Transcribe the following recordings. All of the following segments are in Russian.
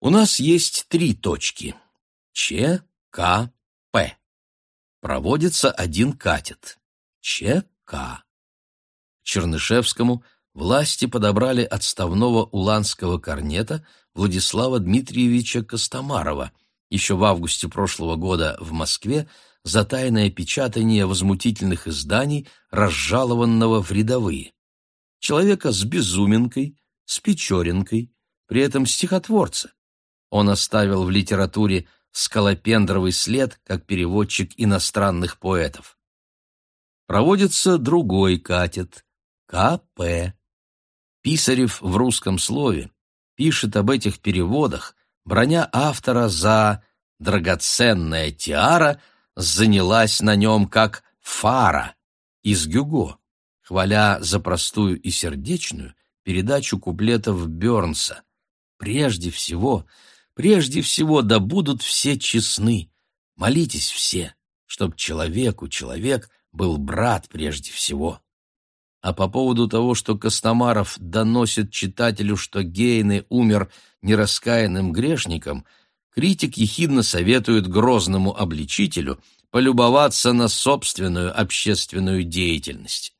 У нас есть три точки. Ч, К, П. Проводится один катет. Ч, К. Чернышевскому власти подобрали отставного уланского корнета Владислава Дмитриевича Костомарова еще в августе прошлого года в Москве за тайное печатание возмутительных изданий, разжалованного в рядовые. Человека с безуминкой, с печоринкой, при этом стихотворца. Он оставил в литературе скалопендровый след как переводчик иностранных поэтов. Проводится другой катет – КП. Писарев в русском слове пишет об этих переводах, броня автора за «драгоценная тиара» занялась на нем как фара из Гюго, хваля за простую и сердечную передачу куплетов Бёрнса. Прежде всего, прежде всего, да будут все честны, молитесь все, чтоб человеку человек был брат прежде всего. А по поводу того, что Костомаров доносит читателю, что Гейне умер нераскаянным грешником, критик ехидно советует грозному обличителю полюбоваться на собственную общественную деятельность.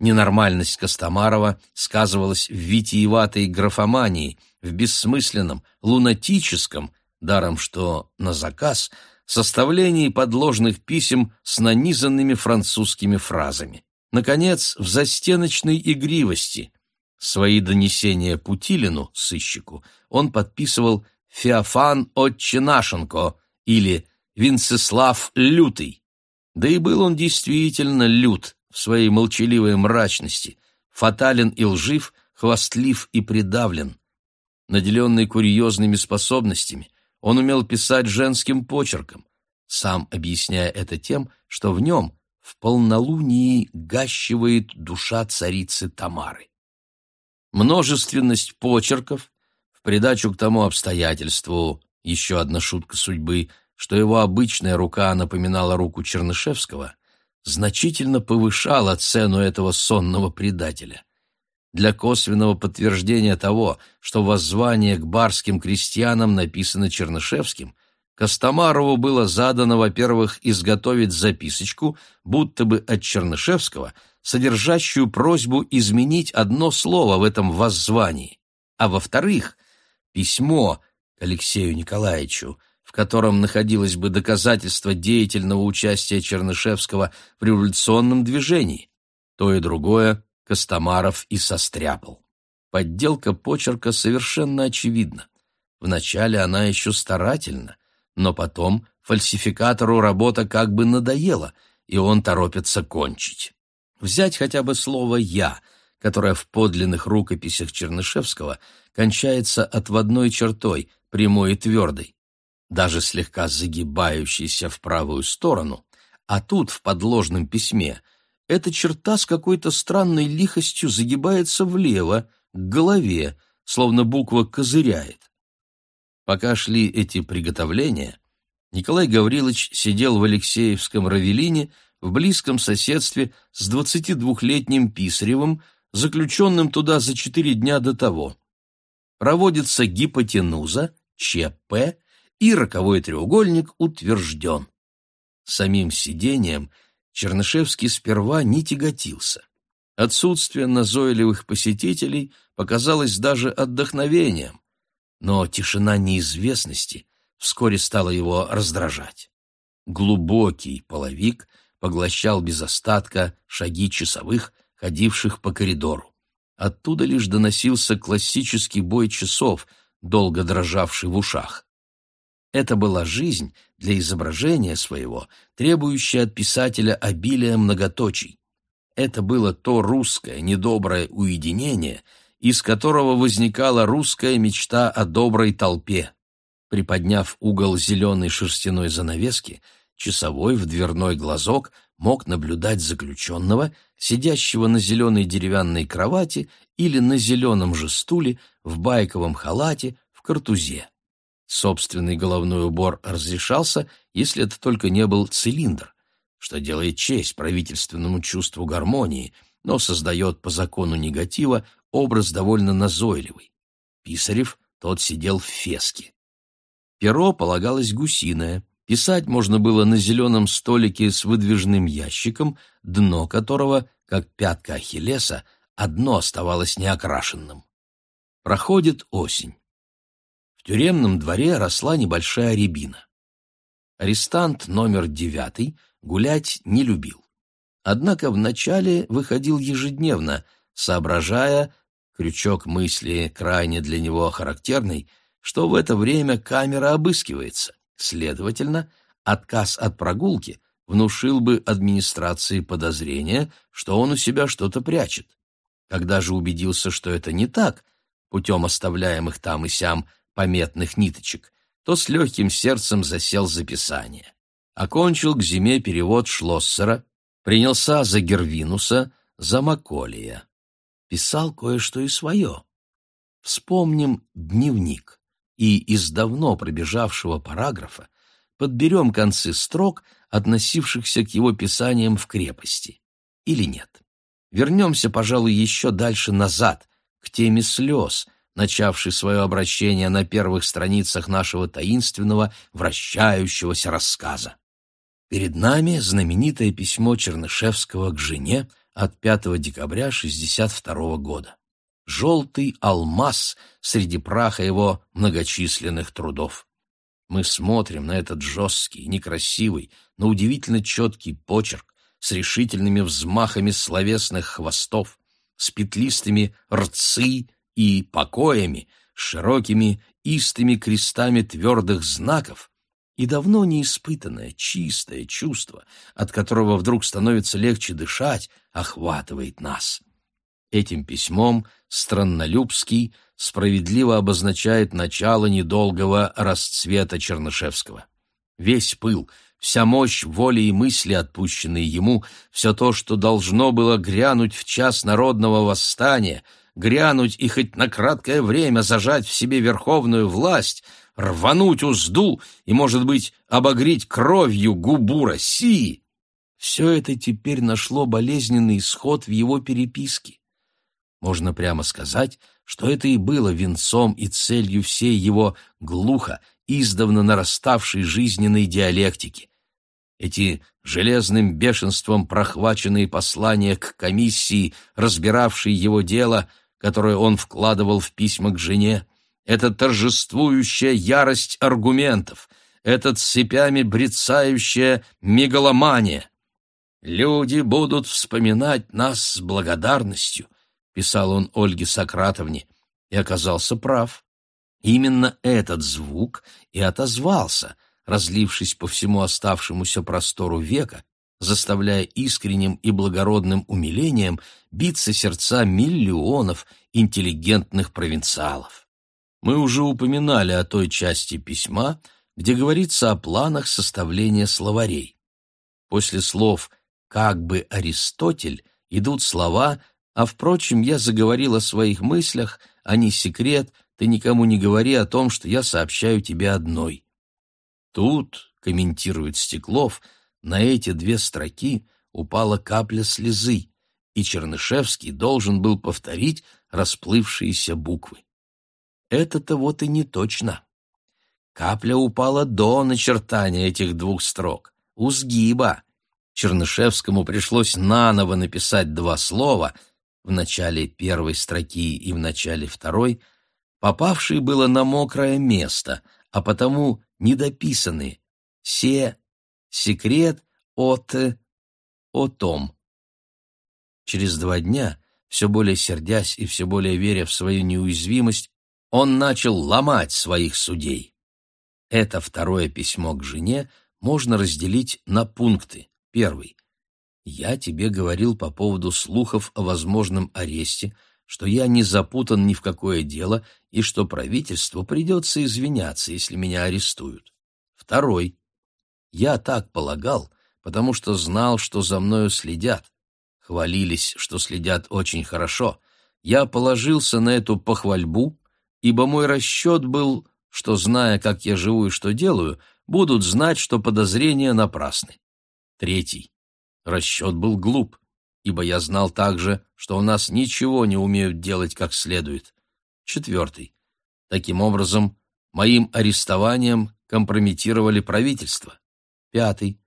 Ненормальность Костомарова сказывалась в витиеватой графомании, в бессмысленном, лунатическом, даром что на заказ, составлении подложных писем с нанизанными французскими фразами. Наконец, в застеночной игривости. Свои донесения Путилину, сыщику, он подписывал «Феофан Отчинашенко» или «Винцеслав Лютый». Да и был он действительно лют в своей молчаливой мрачности, фатален и лжив, хвастлив и придавлен. Наделенный курьезными способностями, он умел писать женским почерком, сам объясняя это тем, что в нем в полнолунии гащивает душа царицы Тамары. Множественность почерков, в придачу к тому обстоятельству, еще одна шутка судьбы, что его обычная рука напоминала руку Чернышевского, значительно повышала цену этого сонного предателя. Для косвенного подтверждения того, что воззвание к барским крестьянам написано Чернышевским – Костомарову было задано, во-первых, изготовить записочку, будто бы от Чернышевского, содержащую просьбу изменить одно слово в этом воззвании, а во-вторых, письмо к Алексею Николаевичу, в котором находилось бы доказательство деятельного участия Чернышевского в революционном движении. То и другое Костомаров и состряпал. Подделка почерка совершенно очевидна. Вначале она еще старательна, но потом фальсификатору работа как бы надоела, и он торопится кончить. Взять хотя бы слово «я», которое в подлинных рукописях Чернышевского кончается отводной чертой, прямой и твердой, даже слегка загибающейся в правую сторону, а тут, в подложном письме, эта черта с какой-то странной лихостью загибается влево, к голове, словно буква козыряет. Пока шли эти приготовления, Николай Гаврилович сидел в Алексеевском Равелине в близком соседстве с 22-летним Писаревым, заключенным туда за четыре дня до того. Проводится гипотенуза, ЧП, и роковой треугольник утвержден. Самим сидением Чернышевский сперва не тяготился. Отсутствие назойливых посетителей показалось даже отдохновением но тишина неизвестности вскоре стала его раздражать. Глубокий половик поглощал без остатка шаги часовых, ходивших по коридору. Оттуда лишь доносился классический бой часов, долго дрожавший в ушах. Это была жизнь для изображения своего, требующая от писателя обилия многоточий. Это было то русское недоброе уединение — из которого возникала русская мечта о доброй толпе. Приподняв угол зеленой шерстяной занавески, часовой в дверной глазок мог наблюдать заключенного, сидящего на зеленой деревянной кровати или на зеленом же стуле, в байковом халате, в картузе. Собственный головной убор разрешался, если это только не был цилиндр, что делает честь правительственному чувству гармонии, но создает по закону негатива образ довольно назойливый. Писарев тот сидел в феске. Перо полагалось гусиное. Писать можно было на зеленом столике с выдвижным ящиком, дно которого, как пятка Ахиллеса, одно оставалось неокрашенным. Проходит осень. Тюремном дворе росла небольшая рябина. Арестант номер девятый гулять не любил. Однако вначале выходил ежедневно, соображая, крючок мысли крайне для него характерный, что в это время камера обыскивается. Следовательно, отказ от прогулки внушил бы администрации подозрение, что он у себя что-то прячет. Когда же убедился, что это не так, путем оставляемых там и сям пометных ниточек, то с легким сердцем засел за писание. Окончил к зиме перевод Шлоссера, принялся за Гервинуса, за Маколия. Писал кое-что и свое. Вспомним дневник, и из давно пробежавшего параграфа подберем концы строк, относившихся к его писаниям в крепости. Или нет? Вернемся, пожалуй, еще дальше назад, к теме слез, начавшей свое обращение на первых страницах нашего таинственного, вращающегося рассказа. Перед нами знаменитое письмо Чернышевского к жене от 5 декабря 62 года. Желтый алмаз среди праха его многочисленных трудов. Мы смотрим на этот жесткий, некрасивый, но удивительно четкий почерк с решительными взмахами словесных хвостов, с петлистыми рцы и покоями, широкими истыми крестами твердых знаков, и давно неиспытанное чистое чувство, от которого вдруг становится легче дышать, охватывает нас. Этим письмом Страннолюбский справедливо обозначает начало недолгого расцвета Чернышевского. Весь пыл, вся мощь воли и мысли, отпущенные ему, все то, что должно было грянуть в час народного восстания, грянуть и хоть на краткое время зажать в себе верховную власть, рвануть узду и, может быть, обогреть кровью губу России, все это теперь нашло болезненный исход в его переписке. Можно прямо сказать, что это и было венцом и целью всей его глухо, издавна нараставшей жизненной диалектики. Эти железным бешенством прохваченные послания к комиссии, разбиравшей его дело, которое он вкладывал в письма к жене, эта торжествующая ярость аргументов, этот цепями брецающая мегаломания. Люди будут вспоминать нас с благодарностью, писал он Ольге Сократовне, и оказался прав. Именно этот звук и отозвался, разлившись по всему оставшемуся простору века, заставляя искренним и благородным умилением биться сердца миллионов интеллигентных провинциалов. Мы уже упоминали о той части письма, где говорится о планах составления словарей. После слов «как бы Аристотель» идут слова а, впрочем, я заговорил о своих мыслях, а не секрет, ты никому не говори о том, что я сообщаю тебе одной. Тут, комментирует Стеклов, на эти две строки упала капля слезы, и Чернышевский должен был повторить расплывшиеся буквы. Это-то вот и не точно. Капля упала до начертания этих двух строк, у сгиба. Чернышевскому пришлось наново написать два слова — в начале первой строки и в начале второй, попавшие было на мокрое место, а потому недописаны «се», «секрет», «от», «о том». Через два дня, все более сердясь и все более веря в свою неуязвимость, он начал ломать своих судей. Это второе письмо к жене можно разделить на пункты. Первый. Я тебе говорил по поводу слухов о возможном аресте, что я не запутан ни в какое дело и что правительству придется извиняться, если меня арестуют. Второй. Я так полагал, потому что знал, что за мною следят. Хвалились, что следят очень хорошо. Я положился на эту похвальбу, ибо мой расчет был, что, зная, как я живу и что делаю, будут знать, что подозрения напрасны. Третий. Расчет был глуп, ибо я знал также, что у нас ничего не умеют делать как следует. Четвертый. Таким образом, моим арестованием компрометировали правительство. Пятый.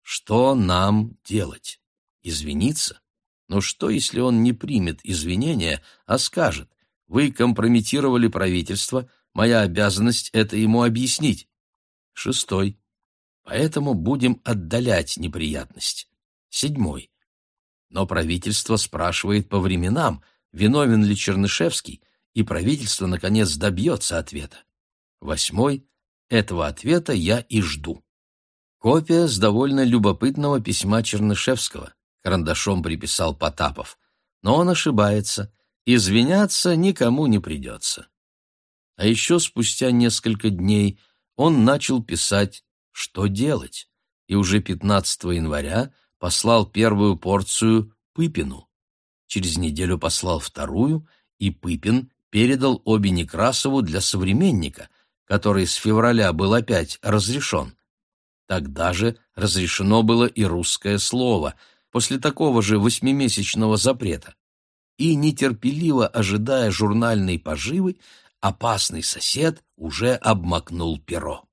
Что нам делать? Извиниться? Но что, если он не примет извинения, а скажет, вы компрометировали правительство, моя обязанность — это ему объяснить? Шестой. Поэтому будем отдалять неприятность. Седьмой. Но правительство спрашивает по временам, виновен ли Чернышевский, и правительство, наконец, добьется ответа. Восьмой. Этого ответа я и жду. Копия с довольно любопытного письма Чернышевского. Карандашом приписал Потапов. Но он ошибается. Извиняться никому не придется. А еще спустя несколько дней он начал писать «Что делать?» и уже 15 января послал первую порцию Пыпину. Через неделю послал вторую, и Пыпин передал обе Некрасову для современника, который с февраля был опять разрешен. Тогда же разрешено было и русское слово, после такого же восьмимесячного запрета. И, нетерпеливо ожидая журнальной поживы, опасный сосед уже обмакнул перо.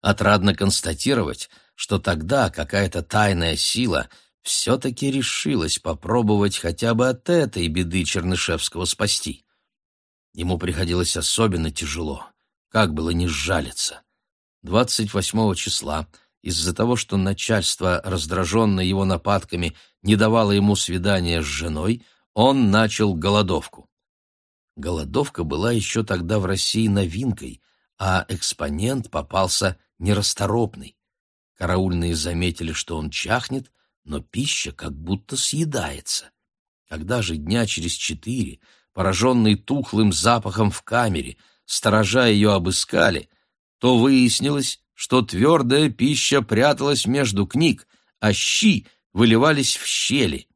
Отрадно констатировать, что тогда какая-то тайная сила все-таки решилась попробовать хотя бы от этой беды Чернышевского спасти. Ему приходилось особенно тяжело, как было не сжалиться. 28 числа, из-за того, что начальство, раздраженное его нападками, не давало ему свидания с женой, он начал голодовку. Голодовка была еще тогда в России новинкой, а экспонент попался нерасторопный. Караульные заметили, что он чахнет, но пища как будто съедается. Когда же дня через четыре, пораженный тухлым запахом в камере, сторожа ее обыскали, то выяснилось, что твердая пища пряталась между книг, а щи выливались в щели.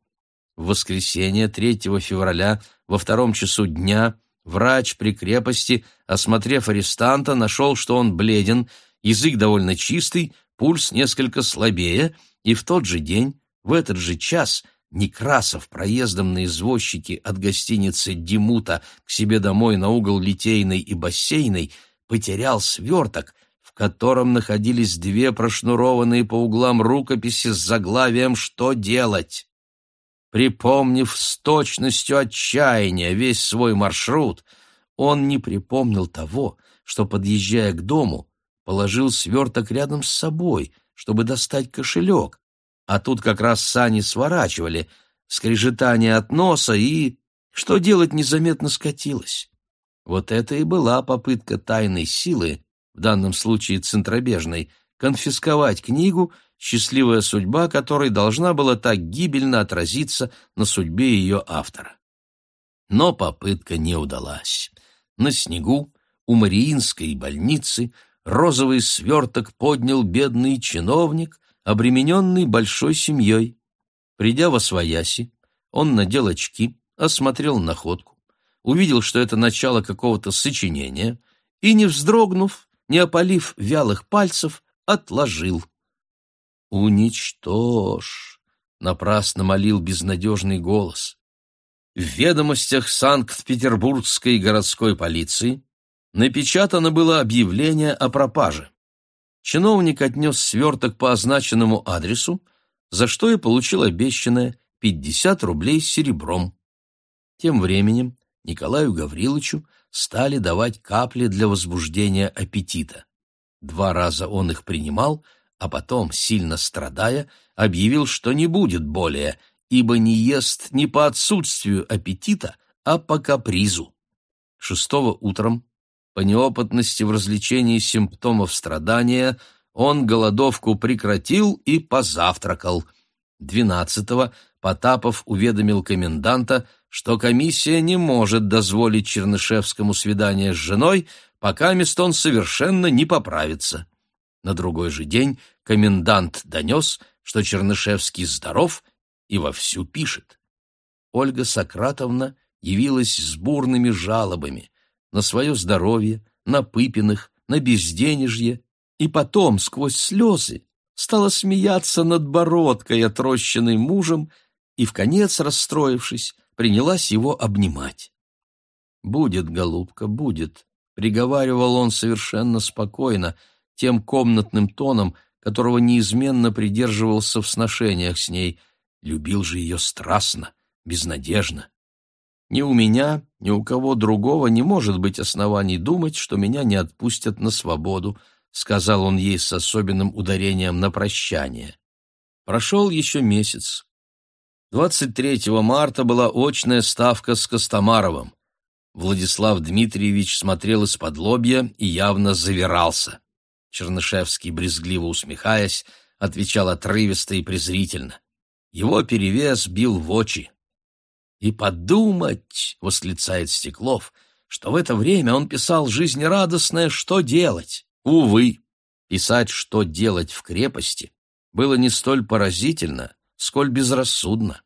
В воскресенье 3 февраля во втором часу дня врач при крепости, осмотрев арестанта, нашел, что он бледен, язык довольно чистый, пульс несколько слабее, и в тот же день, в этот же час, Некрасов проездом на извозчике от гостиницы «Димута» к себе домой на угол Литейной и Бассейной потерял сверток, котором находились две прошнурованные по углам рукописи с заглавием «Что делать?». Припомнив с точностью отчаяния весь свой маршрут, он не припомнил того, что, подъезжая к дому, положил сверток рядом с собой, чтобы достать кошелек, а тут как раз сани сворачивали, скрежетание от носа и... Что делать незаметно скатилось. Вот это и была попытка тайной силы, в данном случае центробежной, конфисковать книгу, счастливая судьба которой должна была так гибельно отразиться на судьбе ее автора. Но попытка не удалась. На снегу у Мариинской больницы розовый сверток поднял бедный чиновник, обремененный большой семьей. Придя во свояси, он надел очки, осмотрел находку, увидел, что это начало какого-то сочинения, и, не вздрогнув, не опалив вялых пальцев, отложил. «Уничтожь!» — напрасно молил безнадежный голос. В ведомостях Санкт-Петербургской городской полиции напечатано было объявление о пропаже. Чиновник отнес сверток по означенному адресу, за что и получил обещанное 50 рублей серебром. Тем временем Николаю Гавриловичу стали давать капли для возбуждения аппетита. Два раза он их принимал, а потом, сильно страдая, объявил, что не будет более, ибо не ест не по отсутствию аппетита, а по капризу. Шестого утром по неопытности в развлечении симптомов страдания он голодовку прекратил и позавтракал. Двенадцатого Потапов уведомил коменданта, что комиссия не может дозволить Чернышевскому свидание с женой, пока он совершенно не поправится. На другой же день комендант донес, что Чернышевский здоров и вовсю пишет. Ольга Сократовна явилась с бурными жалобами на свое здоровье, на Пыпиных, на безденежье, и потом, сквозь слезы, стала смеяться над бородкой, отрощенной мужем, и, в конец расстроившись, принялась его обнимать. «Будет, голубка, будет», — приговаривал он совершенно спокойно, тем комнатным тоном, которого неизменно придерживался в сношениях с ней, любил же ее страстно, безнадежно. Ни у меня, ни у кого другого не может быть оснований думать, что меня не отпустят на свободу, сказал он ей с особенным ударением на прощание. Прошел еще месяц. 23 марта была очная ставка с Костомаровым. Владислав Дмитриевич смотрел из-под лобья и явно завирался. Чернышевский, брезгливо усмехаясь, отвечал отрывисто и презрительно. Его перевес бил в очи. «И подумать!» — восклицает Стеклов, что в это время он писал жизнерадостное «Что делать?». Увы, писать «Что делать» в крепости было не столь поразительно, сколь безрассудно.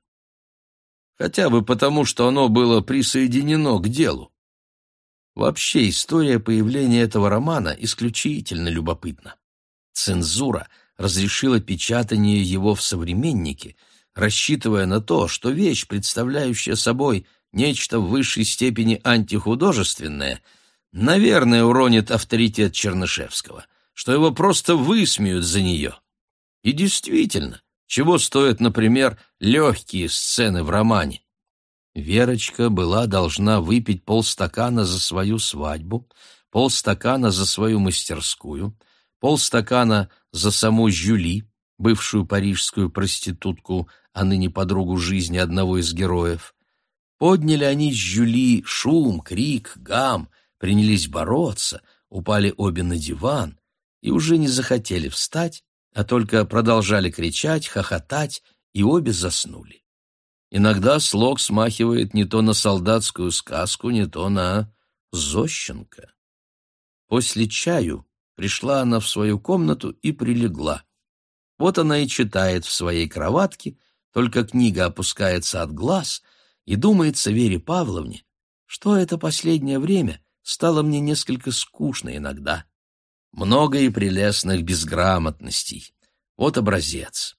Хотя бы потому, что оно было присоединено к делу. Вообще история появления этого романа исключительно любопытна. Цензура разрешила печатание его в «Современнике», рассчитывая на то, что вещь, представляющая собой нечто в высшей степени антихудожественное, наверное, уронит авторитет Чернышевского, что его просто высмеют за нее. И действительно, чего стоят, например, легкие сцены в романе? Верочка была должна выпить полстакана за свою свадьбу, полстакана за свою мастерскую, полстакана за саму Жюли, бывшую парижскую проститутку, а ныне подругу жизни одного из героев. Подняли они с Жюли шум, крик, гам, принялись бороться, упали обе на диван и уже не захотели встать, а только продолжали кричать, хохотать, и обе заснули. Иногда слог смахивает не то на солдатскую сказку, не то на Зощенко. После чаю пришла она в свою комнату и прилегла. Вот она и читает в своей кроватке, только книга опускается от глаз, и думается Вере Павловне, что это последнее время стало мне несколько скучно иногда много и прелестных безграмотностей. Вот образец.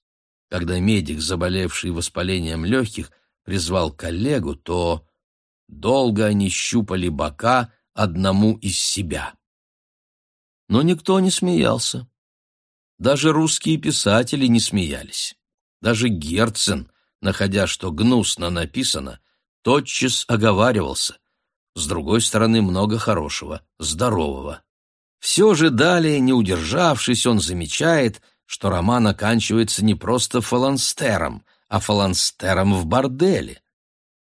Когда медик, заболевший воспалением легких, призвал коллегу, то долго они щупали бока одному из себя. Но никто не смеялся. Даже русские писатели не смеялись. Даже Герцен, находя, что гнусно написано, тотчас оговаривался. С другой стороны, много хорошего, здорового. Все же далее, не удержавшись, он замечает, что роман оканчивается не просто фаланстером, а фаланстером в борделе.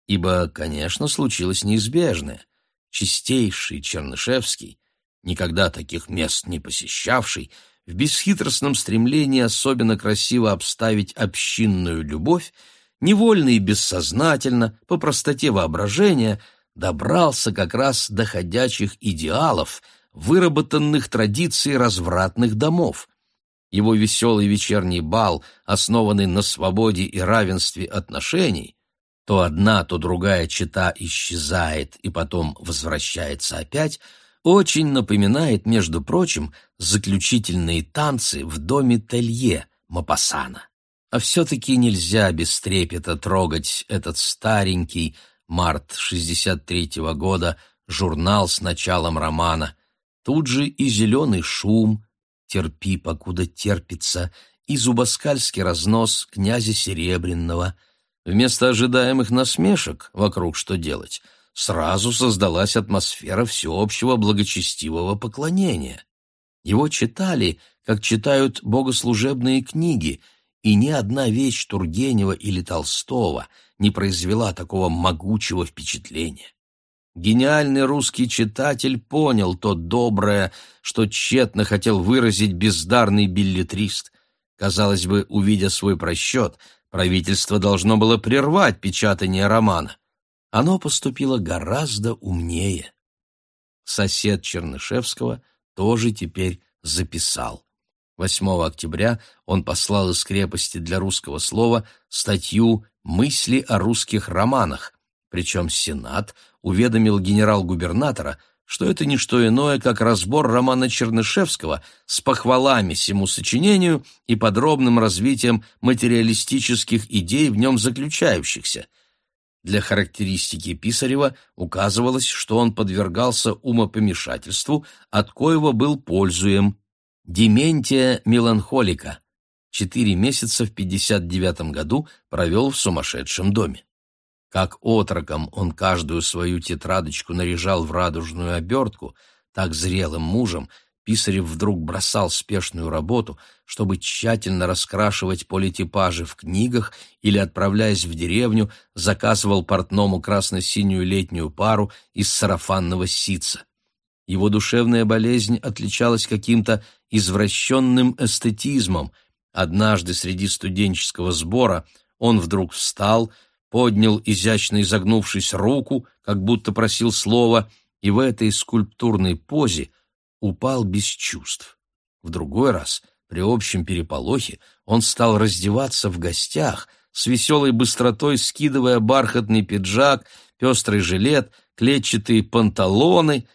Ибо, конечно, случилось неизбежное. Чистейший Чернышевский, никогда таких мест не посещавший, в бесхитростном стремлении особенно красиво обставить общинную любовь, невольно и бессознательно, по простоте воображения, добрался как раз до ходячих идеалов — выработанных традиций развратных домов. Его веселый вечерний бал, основанный на свободе и равенстве отношений, то одна, то другая чита исчезает и потом возвращается опять, очень напоминает, между прочим, заключительные танцы в доме Телье Мапасана. А все-таки нельзя без трепета трогать этот старенький, март 63-го года, журнал с началом романа, Тут же и зеленый шум, терпи, покуда терпится, и зубоскальский разнос князя Серебряного. Вместо ожидаемых насмешек вокруг что делать, сразу создалась атмосфера всеобщего благочестивого поклонения. Его читали, как читают богослужебные книги, и ни одна вещь Тургенева или Толстого не произвела такого могучего впечатления. Гениальный русский читатель понял то доброе, что тщетно хотел выразить бездарный билетрист. Казалось бы, увидя свой просчет, правительство должно было прервать печатание романа. Оно поступило гораздо умнее. Сосед Чернышевского тоже теперь записал. 8 октября он послал из крепости для русского слова статью «Мысли о русских романах», причем Сенат уведомил генерал-губернатора, что это не что иное, как разбор романа Чернышевского с похвалами всему сочинению и подробным развитием материалистических идей в нем заключающихся. Для характеристики Писарева указывалось, что он подвергался умопомешательству, от коего был пользуем. Дементия меланхолика. Четыре месяца в 59 году провел в сумасшедшем доме. Как отроком он каждую свою тетрадочку наряжал в радужную обертку, так зрелым мужем Писарев вдруг бросал спешную работу, чтобы тщательно раскрашивать политипажи в книгах или, отправляясь в деревню, заказывал портному красно-синюю летнюю пару из сарафанного ситца. Его душевная болезнь отличалась каким-то извращенным эстетизмом. Однажды среди студенческого сбора он вдруг встал, поднял изящно изогнувшись руку, как будто просил слова, и в этой скульптурной позе упал без чувств. В другой раз, при общем переполохе, он стал раздеваться в гостях, с веселой быстротой скидывая бархатный пиджак, пестрый жилет, клетчатые панталоны.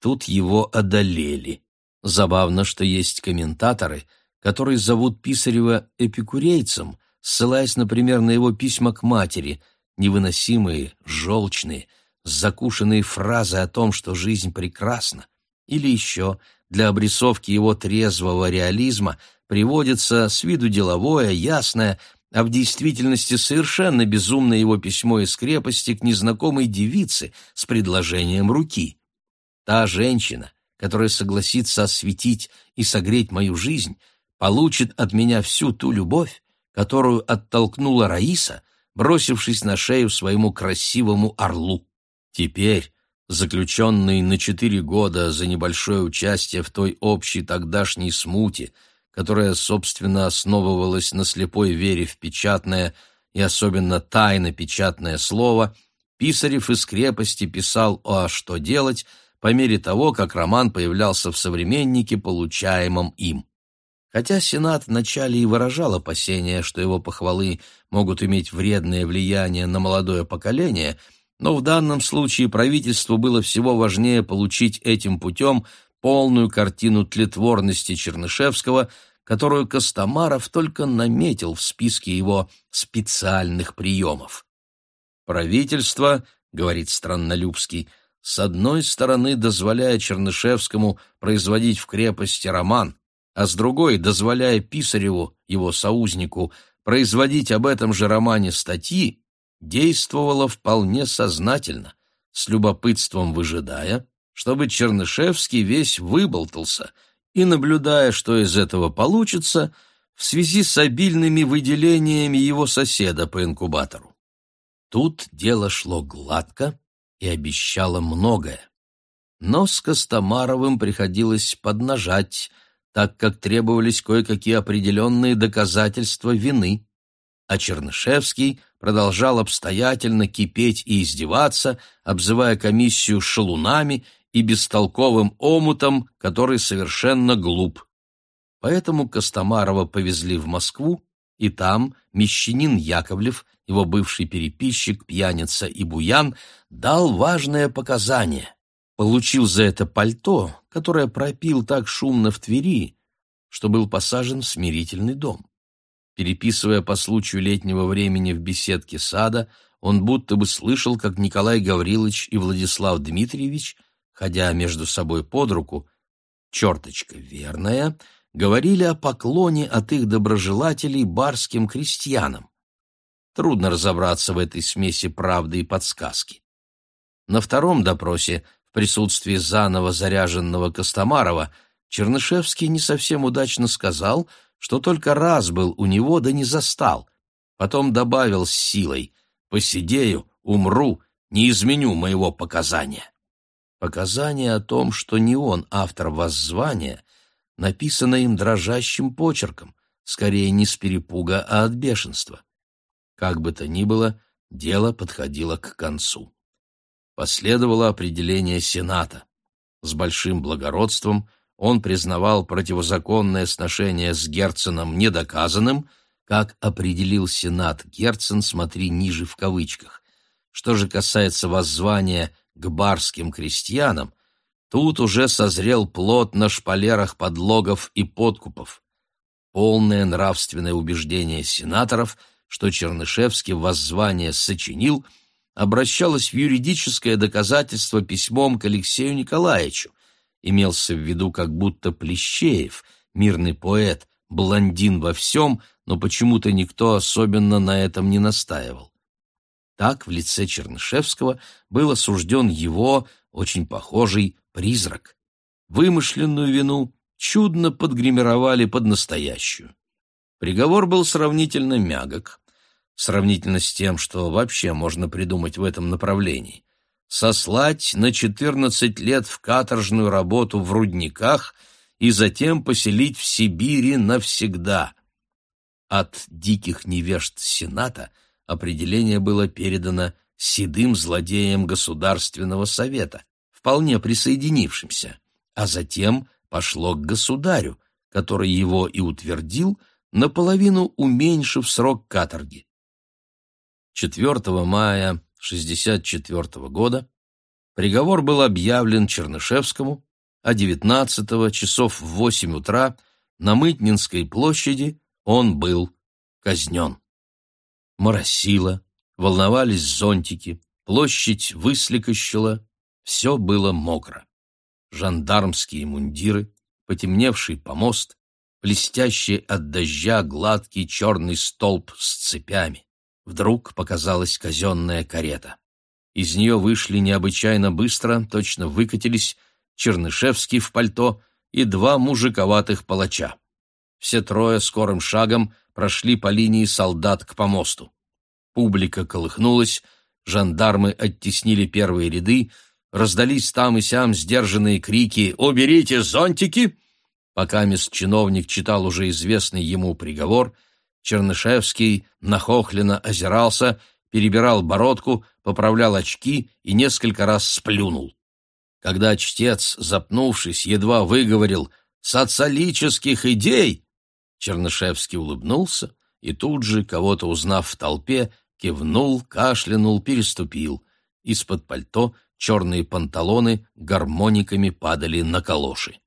Тут его одолели. Забавно, что есть комментаторы, которые зовут Писарева эпикурейцем, ссылаясь, например, на его письма к матери, невыносимые, желчные, закушенные фразы о том, что жизнь прекрасна. Или еще, для обрисовки его трезвого реализма приводится с виду деловое, ясное, а в действительности совершенно безумное его письмо из крепости к незнакомой девице с предложением руки. Та женщина, которая согласится осветить и согреть мою жизнь, получит от меня всю ту любовь, которую оттолкнула Раиса, бросившись на шею своему красивому орлу. Теперь, заключенный на четыре года за небольшое участие в той общей тогдашней смуте, которая, собственно, основывалась на слепой вере в печатное и особенно тайно печатное слово, Писарев из крепости писал о «Что делать» по мере того, как роман появлялся в «Современнике», получаемом им. Хотя Сенат вначале и выражал опасения, что его похвалы могут иметь вредное влияние на молодое поколение – но в данном случае правительству было всего важнее получить этим путем полную картину тлетворности Чернышевского, которую Костомаров только наметил в списке его специальных приемов. «Правительство, — говорит Страннолюбский, — с одной стороны дозволяя Чернышевскому производить в крепости роман, а с другой дозволяя Писареву, его соузнику, производить об этом же романе статьи, действовала вполне сознательно, с любопытством выжидая, чтобы Чернышевский весь выболтался, и, наблюдая, что из этого получится, в связи с обильными выделениями его соседа по инкубатору. Тут дело шло гладко и обещало многое. Но с Костомаровым приходилось поднажать, так как требовались кое-какие определенные доказательства вины а Чернышевский продолжал обстоятельно кипеть и издеваться, обзывая комиссию шалунами и бестолковым омутом, который совершенно глуп. Поэтому Костомарова повезли в Москву, и там мещанин Яковлев, его бывший переписчик, пьяница и буян, дал важное показание. Получил за это пальто, которое пропил так шумно в Твери, что был посажен в смирительный дом. Переписывая по случаю летнего времени в беседке сада, он будто бы слышал, как Николай Гаврилович и Владислав Дмитриевич, ходя между собой под руку, черточка верная, говорили о поклоне от их доброжелателей барским крестьянам. Трудно разобраться в этой смеси правды и подсказки. На втором допросе, в присутствии заново заряженного Костомарова, Чернышевский не совсем удачно сказал — что только раз был у него, да не застал. Потом добавил с силой «Посидею, умру, не изменю моего показания». Показание о том, что не он автор воззвания, написано им дрожащим почерком, скорее не с перепуга, а от бешенства. Как бы то ни было, дело подходило к концу. Последовало определение Сената. С большим благородством он признавал противозаконное сношение с Герценом недоказанным, как определил Сенат Герцен, смотри ниже в кавычках. Что же касается воззвания к барским крестьянам, тут уже созрел плод на шпалерах подлогов и подкупов. Полное нравственное убеждение сенаторов, что Чернышевский воззвание сочинил, обращалась в юридическое доказательство письмом к Алексею Николаевичу. Имелся в виду как будто Плещеев, мирный поэт, блондин во всем, но почему-то никто особенно на этом не настаивал. Так в лице Чернышевского был осужден его, очень похожий, призрак. Вымышленную вину чудно подгримировали под настоящую. Приговор был сравнительно мягок, сравнительно с тем, что вообще можно придумать в этом направлении. Сослать на 14 лет в каторжную работу в рудниках и затем поселить в Сибири навсегда. От диких невежд Сената определение было передано седым злодеям Государственного Совета, вполне присоединившимся, а затем пошло к государю, который его и утвердил, наполовину уменьшив срок каторги. 4 мая 1964 года приговор был объявлен Чернышевскому, а 19 часов в 8 утра на Мытнинской площади он был казнен. Моросило, волновались зонтики, площадь высликощила, все было мокро. Жандармские мундиры, потемневший помост, блестящий от дождя гладкий черный столб с цепями. Вдруг показалась казенная карета. Из нее вышли необычайно быстро, точно выкатились Чернышевский в пальто и два мужиковатых палача. Все трое скорым шагом прошли по линии солдат к помосту. Публика колыхнулась, жандармы оттеснили первые ряды, раздались там и сям сдержанные крики «Уберите зонтики!» Пока мисс чиновник читал уже известный ему приговор, Чернышевский нахохленно озирался, перебирал бородку, поправлял очки и несколько раз сплюнул. Когда чтец, запнувшись, едва выговорил «социалических идей», Чернышевский улыбнулся и тут же, кого-то узнав в толпе, кивнул, кашлянул, переступил. Из-под пальто черные панталоны гармониками падали на калоши.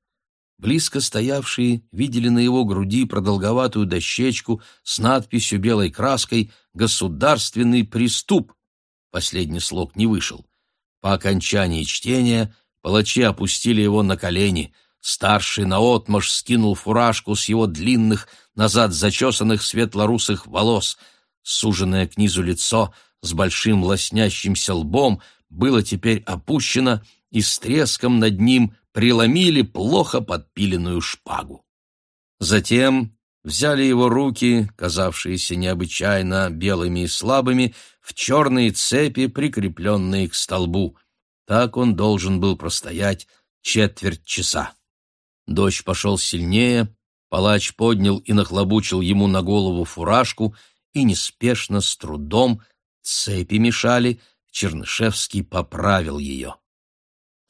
Близко стоявшие видели на его груди продолговатую дощечку с надписью белой краской «Государственный приступ». Последний слог не вышел. По окончании чтения палачи опустили его на колени. Старший наотмашь скинул фуражку с его длинных, назад зачесанных светлорусых волос. Суженное к низу лицо с большим лоснящимся лбом было теперь опущено, и с треском над ним преломили плохо подпиленную шпагу. Затем взяли его руки, казавшиеся необычайно белыми и слабыми, в черные цепи, прикрепленные к столбу. Так он должен был простоять четверть часа. Дождь пошел сильнее, палач поднял и нахлобучил ему на голову фуражку, и неспешно, с трудом, цепи мешали, Чернышевский поправил ее.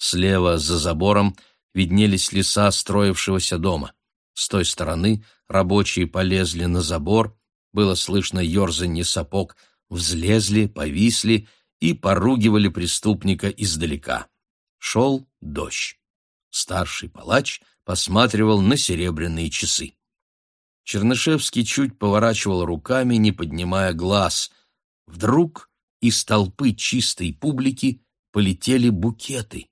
Слева, за забором, виднелись леса строившегося дома. С той стороны рабочие полезли на забор, было слышно ерзанье сапог, взлезли, повисли и поругивали преступника издалека. Шел дождь. Старший палач посматривал на серебряные часы. Чернышевский чуть поворачивал руками, не поднимая глаз. Вдруг из толпы чистой публики полетели букеты.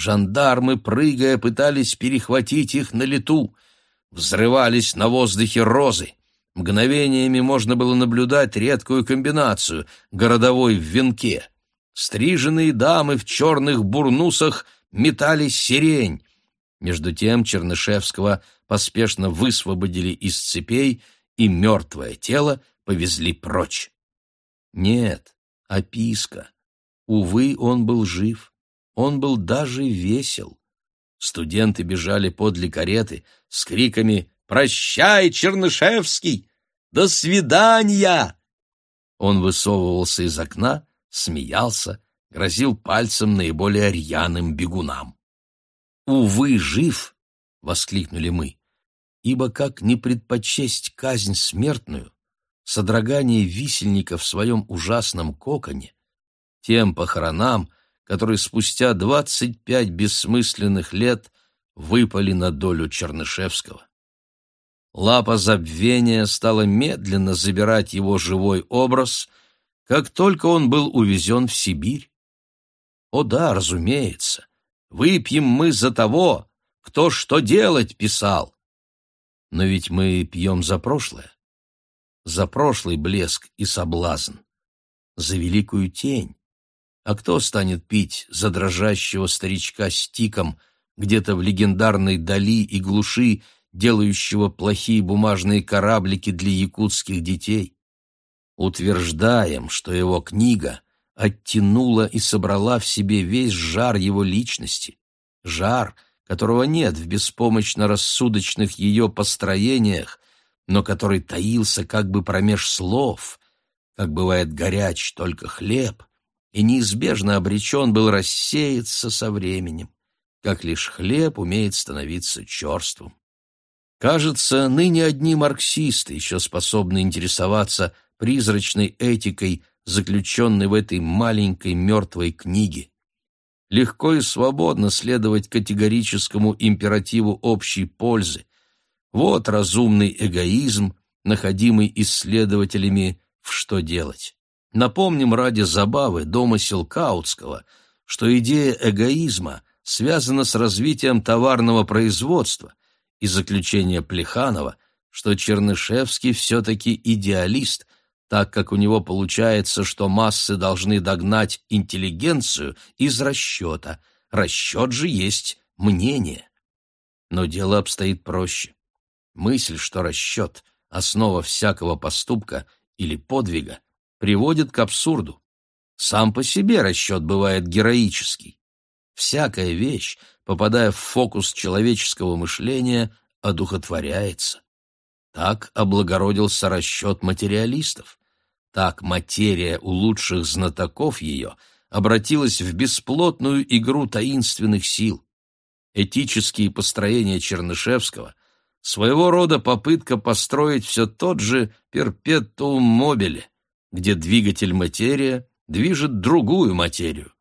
Жандармы, прыгая, пытались перехватить их на лету. Взрывались на воздухе розы. Мгновениями можно было наблюдать редкую комбинацию — городовой в венке. Стриженные дамы в черных бурнусах метались сирень. Между тем Чернышевского поспешно высвободили из цепей и мертвое тело повезли прочь. Нет, описка. Увы, он был жив. Он был даже весел. Студенты бежали подле кареты с криками «Прощай, Чернышевский! До свидания!» Он высовывался из окна, смеялся, грозил пальцем наиболее рьяным бегунам. «Увы, жив!» — воскликнули мы. «Ибо как не предпочесть казнь смертную, содрогание висельника в своем ужасном коконе, тем похоронам, которые спустя двадцать пять бессмысленных лет выпали на долю Чернышевского. Лапа забвения стала медленно забирать его живой образ, как только он был увезен в Сибирь. О да, разумеется, выпьем мы за того, кто что делать писал. Но ведь мы пьем за прошлое, за прошлый блеск и соблазн, за великую тень. А кто станет пить за дрожащего старичка с тиком где-то в легендарной дали и глуши, делающего плохие бумажные кораблики для якутских детей? Утверждаем, что его книга оттянула и собрала в себе весь жар его личности, жар, которого нет в беспомощно-рассудочных ее построениях, но который таился как бы промеж слов, как бывает горяч только хлеб, и неизбежно обречен был рассеяться со временем, как лишь хлеб умеет становиться черством. Кажется, ныне одни марксисты еще способны интересоваться призрачной этикой, заключенной в этой маленькой мертвой книге. Легко и свободно следовать категорическому императиву общей пользы. Вот разумный эгоизм, находимый исследователями в «Что делать?». Напомним ради забавы домысел Каутского, что идея эгоизма связана с развитием товарного производства, и заключение Плеханова, что Чернышевский все-таки идеалист – так как у него получается, что массы должны догнать интеллигенцию из расчета. Расчет же есть мнение. Но дело обстоит проще. Мысль, что расчет — основа всякого поступка или подвига, приводит к абсурду. Сам по себе расчет бывает героический. Всякая вещь, попадая в фокус человеческого мышления, одухотворяется. Так облагородился расчет материалистов. Так материя у лучших знатоков ее обратилась в бесплотную игру таинственных сил. Этические построения Чернышевского — своего рода попытка построить все тот же перпетуум мобиле, где двигатель материя движет другую материю.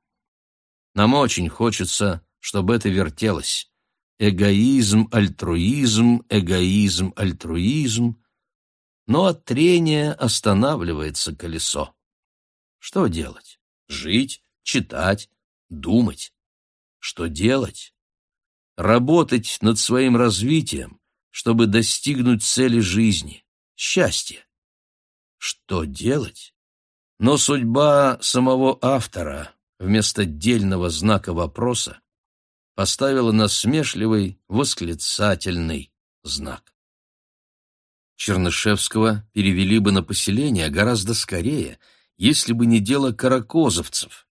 Нам очень хочется, чтобы это вертелось. Эгоизм, альтруизм, эгоизм, альтруизм — но от трения останавливается колесо. Что делать? Жить, читать, думать. Что делать? Работать над своим развитием, чтобы достигнуть цели жизни, счастья. Что делать? Но судьба самого автора вместо дельного знака вопроса поставила насмешливый восклицательный знак. Чернышевского перевели бы на поселение гораздо скорее, если бы не дело каракозовцев.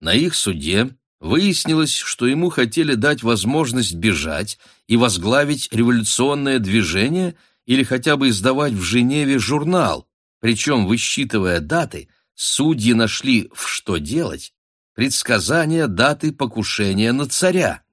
На их суде выяснилось, что ему хотели дать возможность бежать и возглавить революционное движение или хотя бы издавать в Женеве журнал, причем, высчитывая даты, судьи нашли в «Что делать» предсказания даты покушения на царя.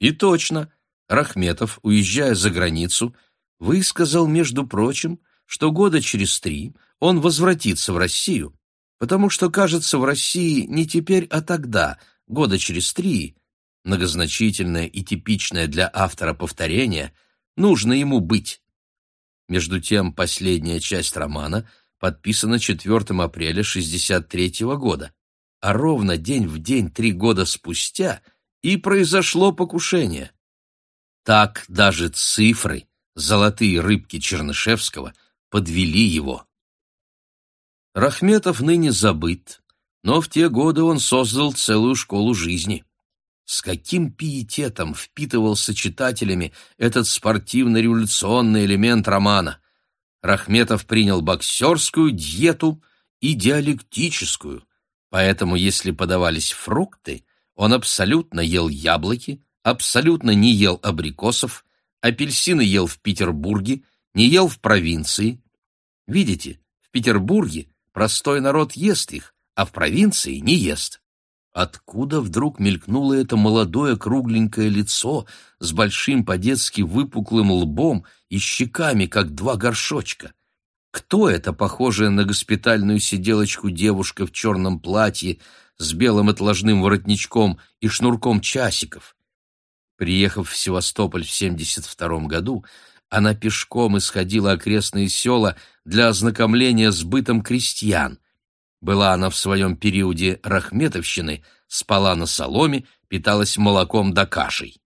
И точно, Рахметов, уезжая за границу, высказал, между прочим, что года через три он возвратится в Россию, потому что, кажется, в России не теперь, а тогда, года через три, многозначительное и типичное для автора повторение, нужно ему быть. Между тем, последняя часть романа подписана 4 апреля 63 года, а ровно день в день три года спустя и произошло покушение. Так даже цифры золотые рыбки Чернышевского подвели его. Рахметов ныне забыт, но в те годы он создал целую школу жизни. С каким пиететом впитывался читателями этот спортивно-революционный элемент романа. Рахметов принял боксерскую диету и диалектическую, поэтому если подавались фрукты, он абсолютно ел яблоки, абсолютно не ел абрикосов, Апельсины ел в Петербурге, не ел в провинции. Видите, в Петербурге простой народ ест их, а в провинции не ест. Откуда вдруг мелькнуло это молодое кругленькое лицо с большим по-детски выпуклым лбом и щеками, как два горшочка? Кто это, похожая на госпитальную сиделочку девушка в черном платье с белым отложным воротничком и шнурком часиков? Приехав в Севастополь в 72 году, она пешком исходила окрестные села для ознакомления с бытом крестьян. Была она в своем периоде рахметовщины, спала на соломе, питалась молоком да кашей.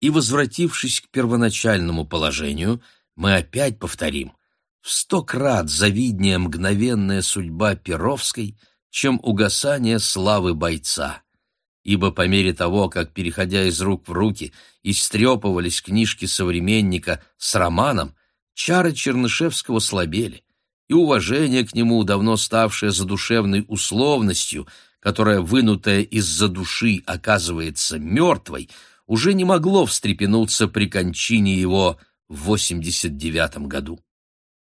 И, возвратившись к первоначальному положению, мы опять повторим, в сто крат завиднее мгновенная судьба Перовской, чем угасание славы бойца. Ибо по мере того, как, переходя из рук в руки, истрепывались книжки современника с романом, чары Чернышевского слабели, и уважение к нему, давно ставшее задушевной условностью, которая, вынутая из-за души, оказывается мертвой, уже не могло встрепенуться при кончине его в 89 году.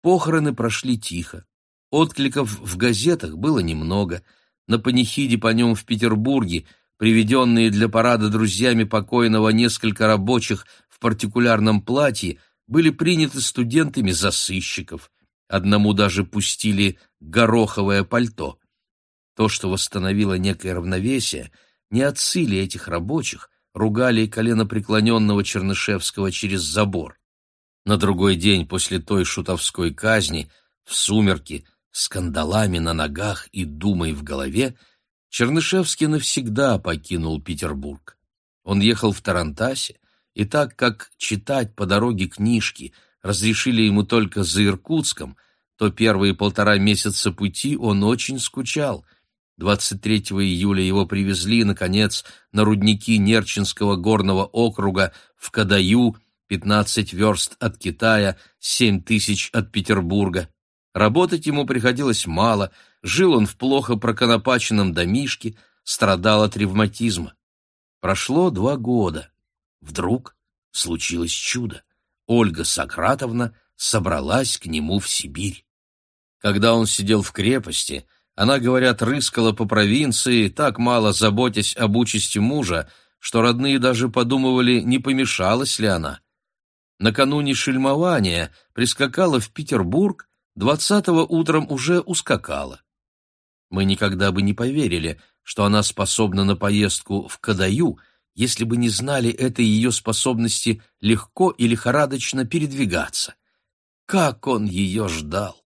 Похороны прошли тихо. Откликов в газетах было немного. На панихиде по нем в Петербурге, приведенные для парада друзьями покойного несколько рабочих в партикулярном платье, были приняты студентами за сыщиков. Одному даже пустили гороховое пальто. То, что восстановило некое равновесие, не отцы ли этих рабочих ругали коленопреклоненного Чернышевского через забор. На другой день после той шутовской казни, в сумерки, скандалами на ногах и думой в голове, Чернышевский навсегда покинул Петербург. Он ехал в Тарантасе, и так как читать по дороге книжки разрешили ему только за Иркутском, то первые полтора месяца пути он очень скучал. 23 июля его привезли, наконец, на рудники Нерчинского горного округа в Кадаю, 15 верст от Китая, 7 тысяч от Петербурга. Работать ему приходилось мало, жил он в плохо проконопаченном домишке, страдал от ревматизма. Прошло два года. Вдруг случилось чудо. Ольга Сократовна собралась к нему в Сибирь. Когда он сидел в крепости, она, говорят, рыскала по провинции, так мало заботясь об участи мужа, что родные даже подумывали, не помешалась ли она накануне шельмования прискакала в Петербург, двадцатого утром уже ускакала. Мы никогда бы не поверили, что она способна на поездку в Кадаю, если бы не знали этой ее способности легко и лихорадочно передвигаться. Как он ее ждал!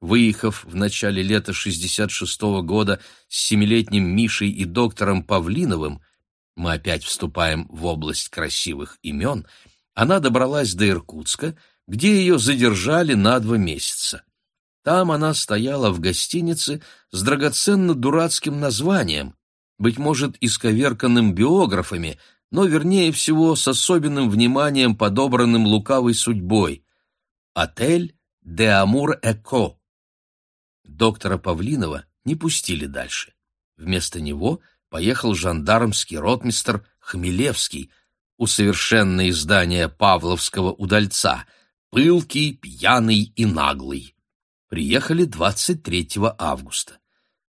Выехав в начале лета 66-го года с семилетним Мишей и доктором Павлиновым, мы опять вступаем в область красивых имен — она добралась до Иркутска, где ее задержали на два месяца. Там она стояла в гостинице с драгоценно-дурацким названием, быть может, исковерканным биографами, но, вернее всего, с особенным вниманием подобранным лукавой судьбой. «Отель де Амур-Эко». Доктора Павлинова не пустили дальше. Вместо него поехал жандармский ротмистр Хмелевский – усовершенное издание Павловского удальца, пылкий, пьяный и наглый. Приехали 23 августа.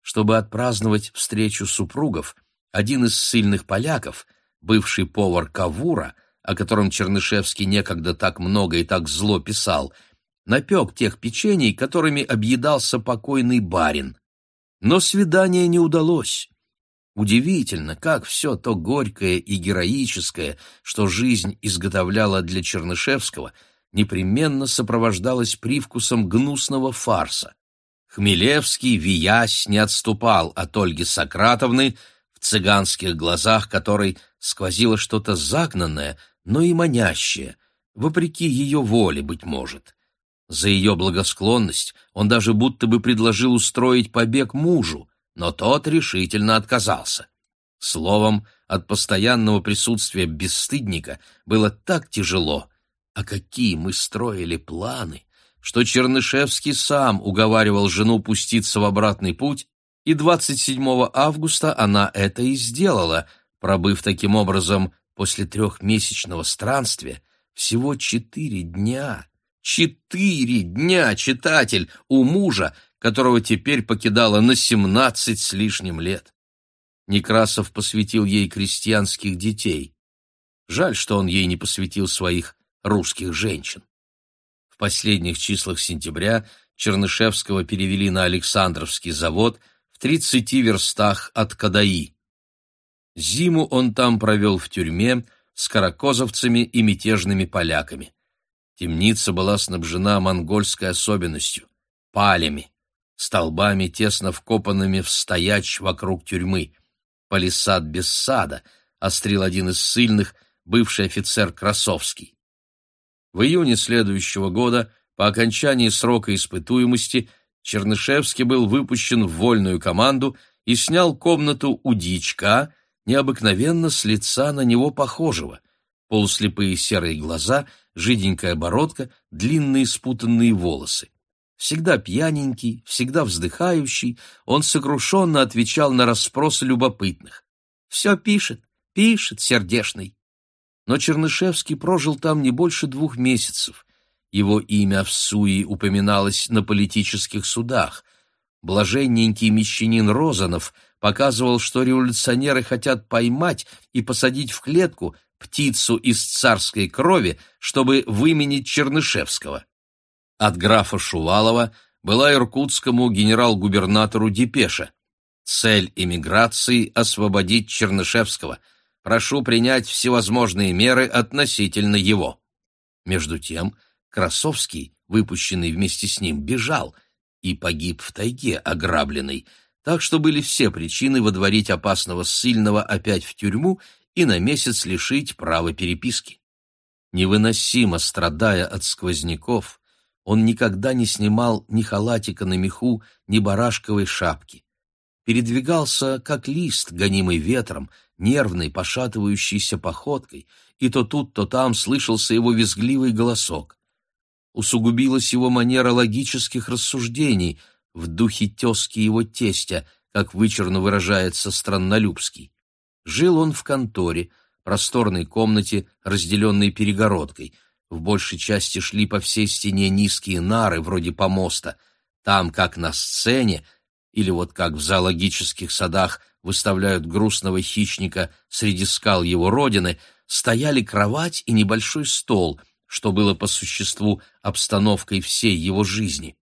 Чтобы отпраздновать встречу супругов, один из сильных поляков, бывший повар Кавура, о котором Чернышевский некогда так много и так зло писал, напек тех печений, которыми объедался покойный барин. Но свидание не удалось. Удивительно, как все то горькое и героическое, что жизнь изготовляла для Чернышевского, непременно сопровождалось привкусом гнусного фарса. Хмелевский, виясь, не отступал от Ольги Сократовны, в цыганских глазах которой сквозило что-то загнанное, но и манящее, вопреки ее воле, быть может. За ее благосклонность он даже будто бы предложил устроить побег мужу, но тот решительно отказался. Словом, от постоянного присутствия бесстыдника было так тяжело, а какие мы строили планы, что Чернышевский сам уговаривал жену пуститься в обратный путь, и 27 августа она это и сделала, пробыв таким образом после трехмесячного странствия всего четыре дня. Четыре дня, читатель, у мужа, которого теперь покидала на семнадцать с лишним лет. Некрасов посвятил ей крестьянских детей. Жаль, что он ей не посвятил своих русских женщин. Последних числах сентября Чернышевского перевели на Александровский завод в тридцати верстах от Кадаи. Зиму он там провел в тюрьме с каракозовцами и мятежными поляками. Темница была снабжена монгольской особенностью — палями. столбами, тесно вкопанными в стояч вокруг тюрьмы. Палисад без сада, острил один из сильных, бывший офицер Красовский. В июне следующего года, по окончании срока испытуемости, Чернышевский был выпущен в вольную команду и снял комнату у дичка, необыкновенно с лица на него похожего. Полуслепые серые глаза, жиденькая бородка, длинные спутанные волосы. Всегда пьяненький, всегда вздыхающий, он сокрушенно отвечал на расспросы любопытных. «Все пишет, пишет, сердешный». Но Чернышевский прожил там не больше двух месяцев. Его имя в Суи упоминалось на политических судах. Блаженненький мещанин Розанов показывал, что революционеры хотят поймать и посадить в клетку птицу из царской крови, чтобы выменить Чернышевского. От графа Шувалова была иркутскому генерал-губернатору депеша. Цель эмиграции — освободить Чернышевского. Прошу принять всевозможные меры относительно его. Между тем, Красовский, выпущенный вместе с ним, бежал и погиб в тайге, ограбленный, так что были все причины водворить опасного ссыльного опять в тюрьму и на месяц лишить права переписки. Невыносимо страдая от сквозняков, он никогда не снимал ни халатика на меху, ни барашковой шапки. Передвигался, как лист, гонимый ветром, нервной, пошатывающейся походкой, и то тут, то там слышался его визгливый голосок. Усугубилась его манера логических рассуждений в духе тезки его тестя, как вычурно выражается Страннолюбский. Жил он в конторе, просторной комнате, разделенной перегородкой. В большей части шли по всей стене низкие нары, вроде помоста. Там, как на сцене, или вот как в зоологических садах выставляют грустного хищника среди скал его родины, стояли кровать и небольшой стол, что было по существу обстановкой всей его жизни.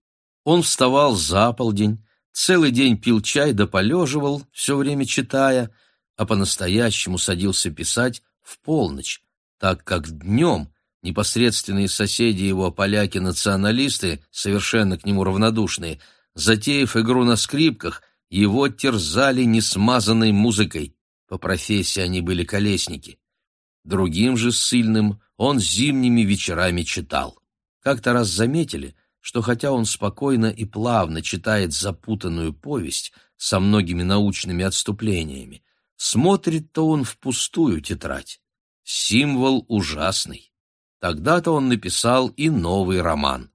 Он вставал за полдень, целый день пил чай да полеживал, все время читая, а по-настоящему садился писать в полночь, так как днем непосредственные соседи его, поляки-националисты, совершенно к нему равнодушные, затеяв игру на скрипках, его терзали несмазанной музыкой. По профессии они были колесники. Другим же ссыльным он зимними вечерами читал. Как-то раз заметили, что хотя он спокойно и плавно читает запутанную повесть со многими научными отступлениями, смотрит-то он в пустую тетрадь. Символ ужасный. Тогда-то он написал и новый роман.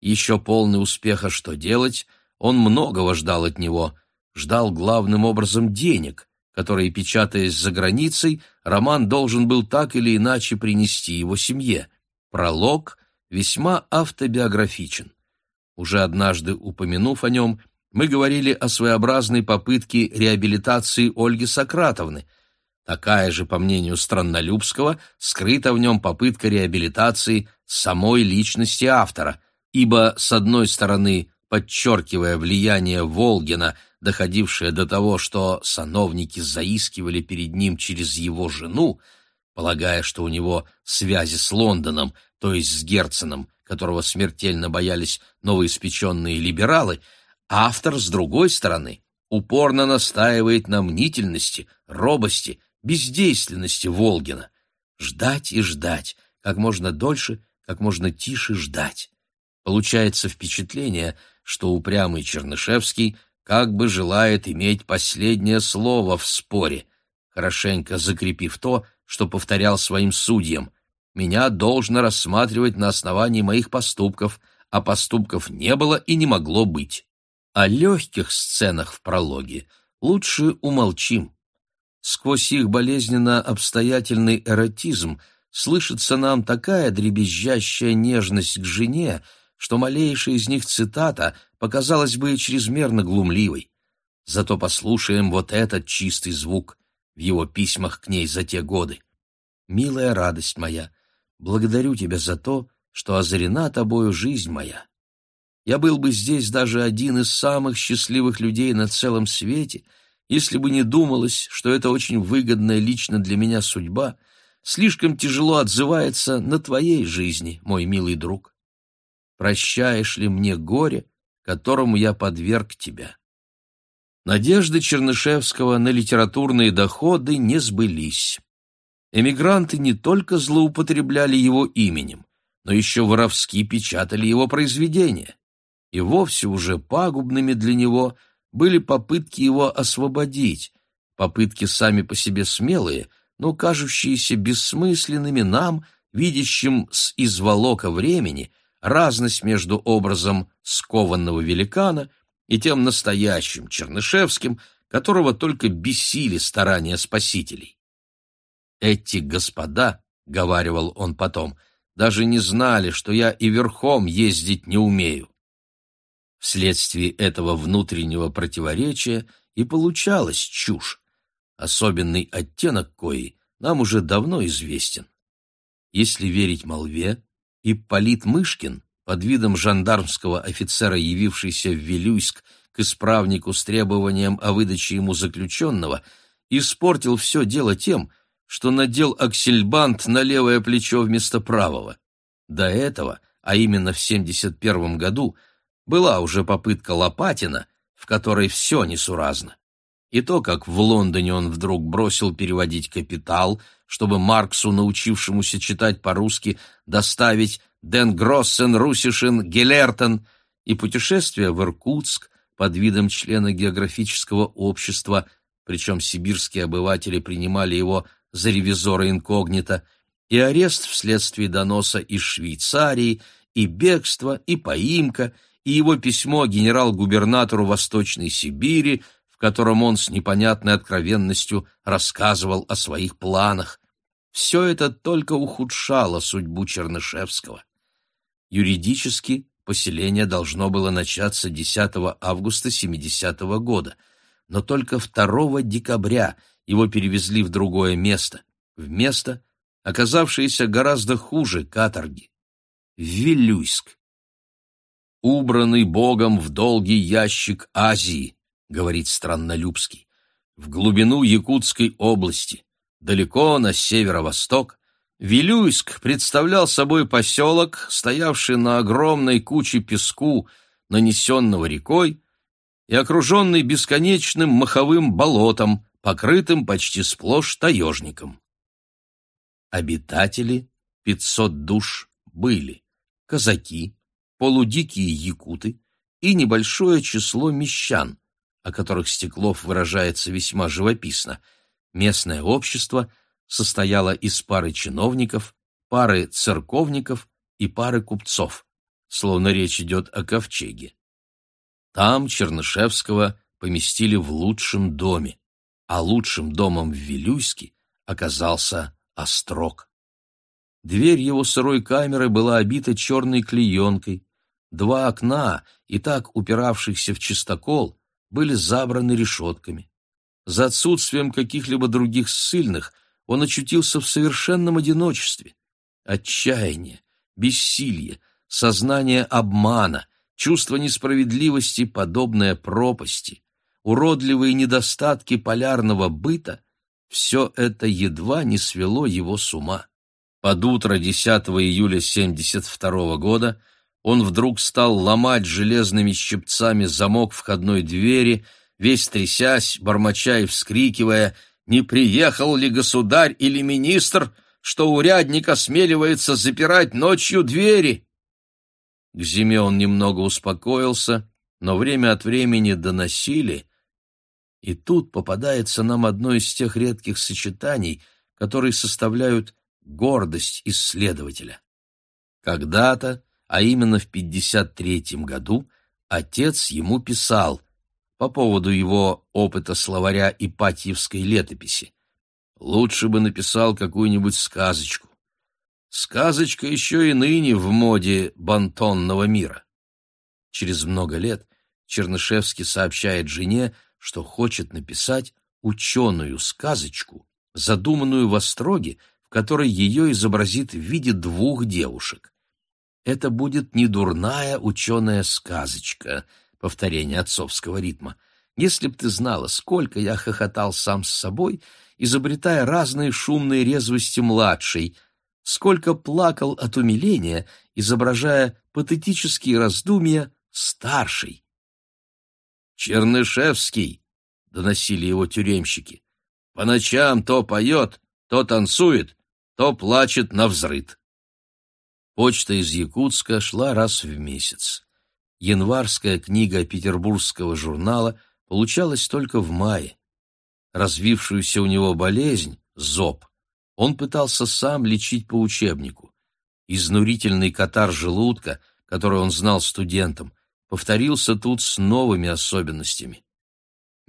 Еще полный успеха «Что делать?» Он многого ждал от него, ждал главным образом денег, которые, печатаясь за границей, роман должен был так или иначе принести его семье. Пролог весьма автобиографичен. Уже однажды упомянув о нем, мы говорили о своеобразной попытке реабилитации Ольги Сократовны. Такая же, по мнению Страннолюбского, скрыта в нем попытка реабилитации самой личности автора, ибо, с одной стороны, подчеркивая влияние Волгина, доходившее до того, что сановники заискивали перед ним через его жену, полагая, что у него связи с Лондоном, то есть с Герценом, которого смертельно боялись новоиспеченные либералы, автор, с другой стороны, упорно настаивает на мнительности, робости, бездейственности Волгина. Ждать и ждать, как можно дольше, как можно тише ждать. Получается впечатление, что упрямый Чернышевский как бы желает иметь последнее слово в споре, хорошенько закрепив то, что повторял своим судьям. Меня должно рассматривать на основании моих поступков, а поступков не было и не могло быть. О легких сценах в прологе лучше умолчим. Сквозь их болезненно-обстоятельный эротизм слышится нам такая дребезжащая нежность к жене, что малейшая из них цитата показалась бы чрезмерно глумливой. Зато послушаем вот этот чистый звук в его письмах к ней за те годы. «Милая радость моя, благодарю тебя за то, что озарена тобою жизнь моя. Я был бы здесь даже один из самых счастливых людей на целом свете, если бы не думалось, что это очень выгодная лично для меня судьба слишком тяжело отзывается на твоей жизни, мой милый друг. Прощаешь ли мне горе, которому я подверг тебя. Надежды Чернышевского на литературные доходы не сбылись. Эмигранты не только злоупотребляли его именем, но еще воровски печатали его произведения. И вовсе уже пагубными для него были попытки его освободить, попытки сами по себе смелые, но кажущиеся бессмысленными нам, видящим с изволока времени, разность между образом скованного великана и тем настоящим Чернышевским, которого только бесили старания спасителей. «Эти господа», — говаривал он потом, — «даже не знали, что я и верхом ездить не умею». Вследствие этого внутреннего противоречия и получалась чушь, особенный оттенок кои нам уже давно известен. Если верить молве, Ипполит Мышкин, под видом жандармского офицера, явившийся в Вилюйск к исправнику с требованием о выдаче ему заключенного, испортил все дело тем, что надел аксельбант на левое плечо вместо правого. До этого, а именно в 71 году, была уже попытка Лопатина, в которой все несуразно. И то, как в Лондоне он вдруг бросил переводить «Капитал», чтобы Марксу, научившемуся читать по-русски, доставить «Ден Гроссен Русишин Гелертен» и путешествие в Иркутск под видом члена географического общества, причем сибирские обыватели принимали его за ревизора инкогнито, и арест вследствие доноса из Швейцарии, и бегство, и поимка, и его письмо генерал-губернатору Восточной Сибири, в котором он с непонятной откровенностью рассказывал о своих планах. Все это только ухудшало судьбу Чернышевского. Юридически поселение должно было начаться 10 августа 70 -го года, но только 2 декабря его перевезли в другое место, в место, оказавшееся гораздо хуже каторги, в Вилюйск. Убранный Богом в долгий ящик Азии, — говорит Страннолюбский, — в глубину Якутской области, далеко на северо-восток, Вилюйск представлял собой поселок, стоявший на огромной куче песку, нанесенного рекой, и окруженный бесконечным маховым болотом, покрытым почти сплошь таежником. Обитатели, пятьсот душ, были казаки, полудикие якуты и небольшое число мещан, о которых Стеклов выражается весьма живописно, местное общество состояло из пары чиновников, пары церковников и пары купцов, словно речь идет о ковчеге. Там Чернышевского поместили в лучшем доме, а лучшим домом в Вилюйске оказался Острог. Дверь его сырой камеры была обита черной клеенкой, два окна, и так упиравшихся в чистокол, были забраны решетками. За отсутствием каких-либо других ссыльных он очутился в совершенном одиночестве. Отчаяние, бессилие, сознание обмана, чувство несправедливости, подобное пропасти, уродливые недостатки полярного быта — все это едва не свело его с ума. Под утро 10 июля 72 года он вдруг стал ломать железными щипцами замок входной двери, весь трясясь, бормоча и вскрикивая «Не приехал ли государь или министр, что урядник осмеливается запирать ночью двери?» К зиме он немного успокоился, но время от времени доносили, и тут попадается нам одно из тех редких сочетаний, которые составляют гордость исследователя. Когда-то а именно в 53 году, отец ему писал по поводу его опыта словаря Ипатьевской летописи. Лучше бы написал какую-нибудь сказочку. Сказочка еще и ныне в моде бантонного мира. Через много лет Чернышевский сообщает жене, что хочет написать ученую сказочку, задуманную в Остроге, в которой ее изобразит в виде двух девушек это будет не дурная ученая сказочка, повторение отцовского ритма. Если б ты знала, сколько я хохотал сам с собой, изобретая разные шумные резвости младшей, сколько плакал от умиления, изображая патетические раздумья старший. «Чернышевский!» — доносили его тюремщики. «По ночам то поет, то танцует, то плачет на взрыд». Почта из Якутска шла раз в месяц. Январская книга петербургского журнала получалась только в мае. Развившуюся у него болезнь, зоб, он пытался сам лечить по учебнику. Изнурительный катар желудка, который он знал студентам, повторился тут с новыми особенностями.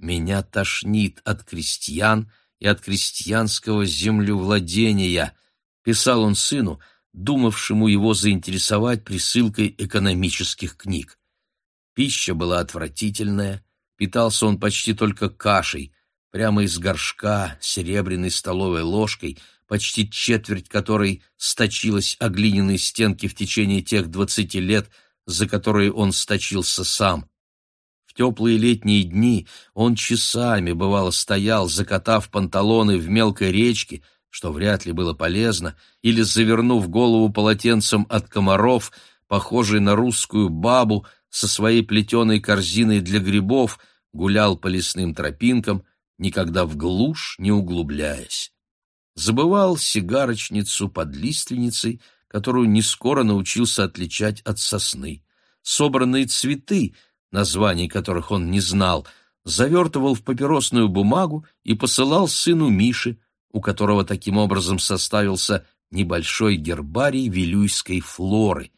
«Меня тошнит от крестьян и от крестьянского землевладения», писал он сыну, думавшему его заинтересовать присылкой экономических книг. Пища была отвратительная, питался он почти только кашей, прямо из горшка, серебряной столовой ложкой, почти четверть которой сточилась о глиняные стенки в течение тех двадцати лет, за которые он сточился сам. В теплые летние дни он часами, бывало, стоял, закатав панталоны в мелкой речке, что вряд ли было полезно, или завернув голову полотенцем от комаров, похожий на русскую бабу со своей плетеной корзиной для грибов, гулял по лесным тропинкам, никогда в глушь не углубляясь. Забывал сигарочницу под лиственницей, которую не скоро научился отличать от сосны. Собранные цветы, названий которых он не знал, завертывал в папиросную бумагу и посылал сыну Мише, у которого таким образом составился небольшой гербарий вилюйской флоры.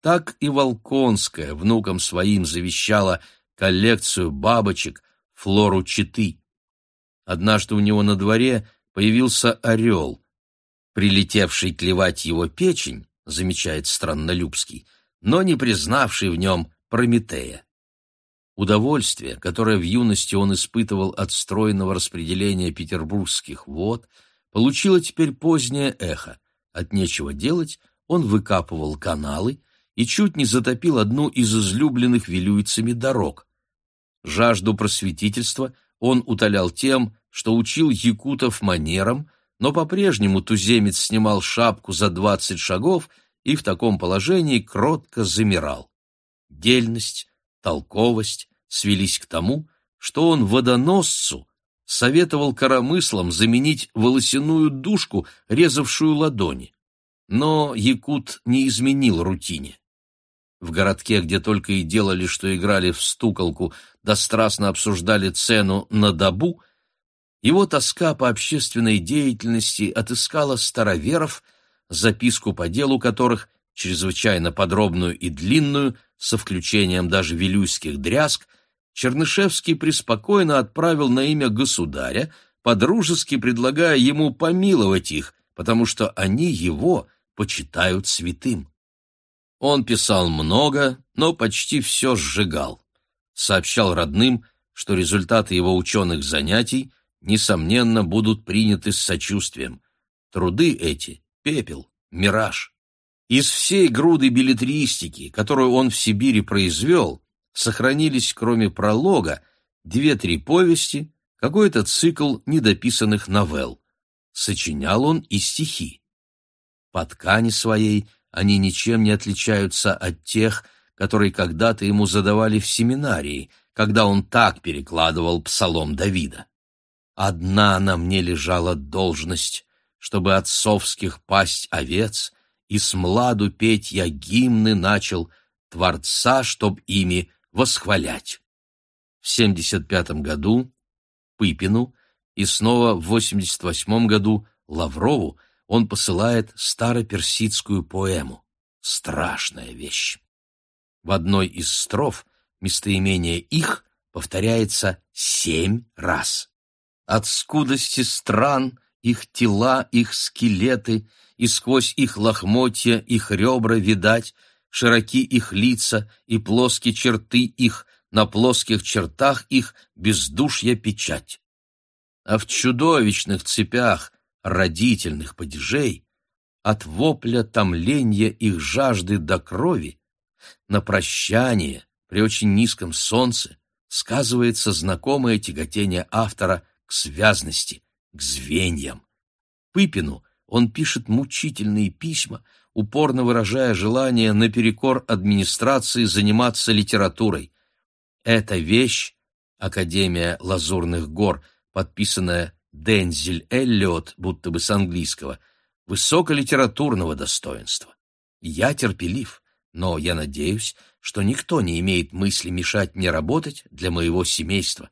Так и Волконская внукам своим завещала коллекцию бабочек, флору читы. Однажды у него на дворе появился орел, прилетевший клевать его печень, замечает Страннолюбский, но не признавший в нем Прометея. Удовольствие, которое в юности он испытывал от стройного распределения петербургских вод, получило теперь позднее эхо. От нечего делать он выкапывал каналы и чуть не затопил одну из излюбленных вилюйцами дорог. Жажду просветительства он утолял тем, что учил якутов манерам, но по-прежнему туземец снимал шапку за двадцать шагов и в таком положении кротко замирал. Дельность, толковость свелись к тому, что он водоносцу советовал коромыслам заменить волосяную дужку, резавшую ладони. Но якут не изменил рутине. В городке, где только и делали, что играли в стуколку, да страстно обсуждали цену на добу, его тоска по общественной деятельности отыскала староверов, записку по делу которых, чрезвычайно подробную и длинную, со включением даже вилюйских дрязг, Чернышевский преспокойно отправил на имя государя, подружески предлагая ему помиловать их, потому что они его почитают святым. Он писал много, но почти все сжигал. Сообщал родным, что результаты его ученых занятий – несомненно, будут приняты с сочувствием. Труды эти — пепел, мираж. Из всей груды билетристики, которую он в Сибири произвел, сохранились, кроме пролога, две-три повести, какой-то цикл недописанных новелл. Сочинял он и стихи. По ткани своей они ничем не отличаются от тех, которые когда-то ему задавали в семинарии, когда он так перекладывал псалом Давида. Одна на мне лежала должность, чтобы отцовских пасть овец, и с младу петь я гимны начал, Творца, чтоб ими восхвалять. В 75 году Пыпину и снова в 88 году Лаврову он посылает староперсидскую поэму. Страшная вещь. В одной из строф местоимение «их» повторяется семь раз от скудости стран, их тела, их скелеты, и сквозь их лохмотья, их ребра видать, широки их лица и плоские черты их, на плоских чертах их бездушья печать. А в чудовищных цепях родительных падежей, от вопля томления их жажды до крови, на прощание при очень низком солнце сказывается знакомое тяготение автора – к связности, к звеньям. Пыпину он пишет мучительные письма, упорно выражая желание наперекор администрации заниматься литературой. Эта вещь, Академия Лазурных гор, подписанная Дензель Эллиот, будто бы с английского, высоколитературного достоинства. Я терпелив, но я надеюсь, что никто не имеет мысли мешать мне работать для моего семейства.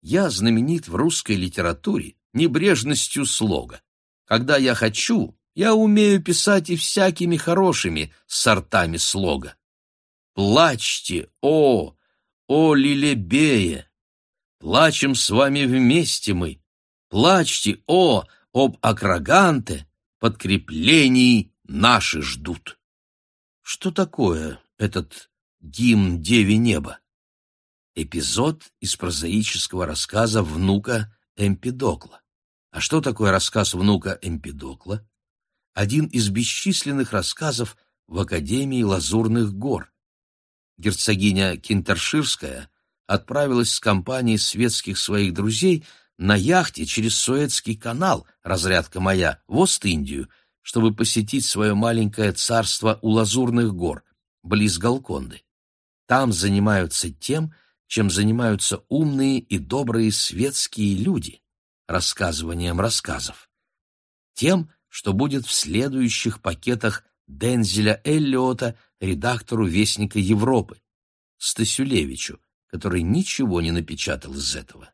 Я знаменит в русской литературе небрежностью слога. Когда я хочу, я умею писать и всякими хорошими сортами слога. Плачьте, о, о Лилебее! Плачем с вами вместе мы. Плачьте, о, об Акраганте! Подкреплений наши ждут. Что такое этот гимн Деве Неба? Эпизод из прозаического рассказа внука Эмпидокла. А что такое рассказ внука Эмпидокла? Один из бесчисленных рассказов в Академии Лазурных гор. Герцогиня Кинтерширская отправилась с компанией светских своих друзей на яхте через Суэцкий канал, разрядка моя, в Ост-Индию, чтобы посетить свое маленькое царство у Лазурных гор, близ Галконды. Там занимаются тем, чем занимаются умные и добрые светские люди, рассказыванием рассказов. Тем, что будет в следующих пакетах Дензеля Эллиота, редактору Вестника Европы, Стасюлевичу, который ничего не напечатал из этого.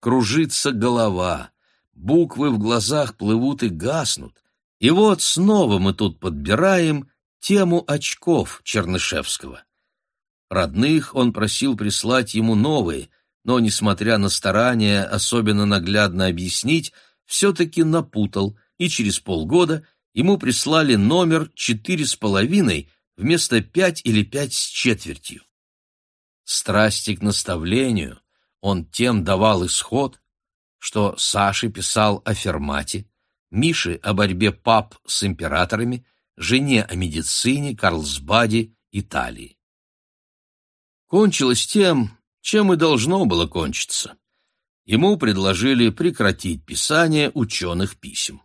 Кружится голова, буквы в глазах плывут и гаснут, и вот снова мы тут подбираем тему очков Чернышевского. Родных он просил прислать ему новые, но, несмотря на старания особенно наглядно объяснить, все-таки напутал, и через полгода ему прислали номер четыре с половиной вместо пять или пять с четвертью. Страсти к наставлению он тем давал исход, что Саше писал о Фермате, Мише о борьбе пап с императорами, жене о медицине, Карлсбаде, Италии кончилось тем, чем и должно было кончиться. Ему предложили прекратить писание ученых писем.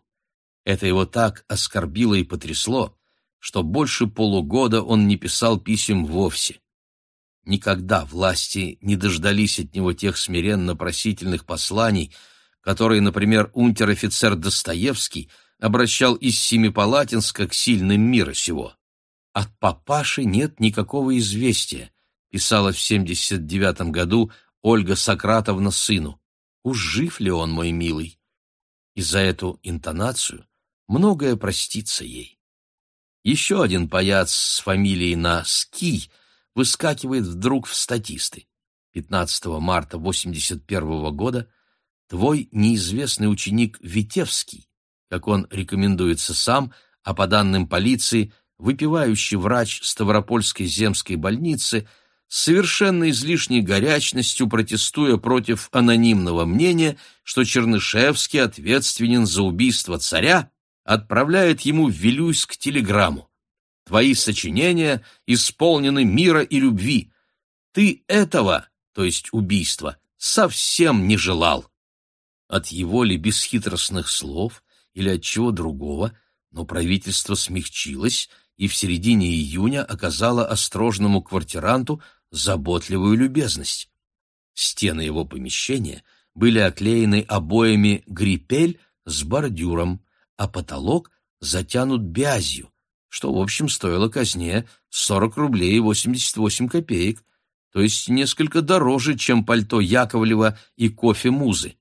Это его так оскорбило и потрясло, что больше полугода он не писал писем вовсе. Никогда власти не дождались от него тех смиренно-просительных посланий, которые, например, унтер-офицер Достоевский обращал из Семипалатинска к сильным мира сего. От папаши нет никакого известия, писала в 79 году Ольга Сократовна сыну. «Уж жив ли он, мой милый?» И за эту интонацию многое простится ей. Еще один паяц с фамилией на «Ски» выскакивает вдруг в статисты. 15 марта 81 года твой неизвестный ученик Витевский, как он рекомендуется сам, а по данным полиции, выпивающий врач Ставропольской земской больницы – с совершенно излишней горячностью протестуя против анонимного мнения, что Чернышевский ответственен за убийство царя, отправляет ему в Вилюйск телеграмму. «Твои сочинения исполнены мира и любви. Ты этого, то есть убийства, совсем не желал». От его ли бесхитростных слов или от чего другого, но правительство смягчилось и в середине июня оказало острожному квартиранту заботливую любезность. Стены его помещения были оклеены обоями грипель с бордюром, а потолок затянут бязью, что, в общем, стоило казне 40 рублей 88 копеек, то есть несколько дороже, чем пальто Яковлева и кофе Музы.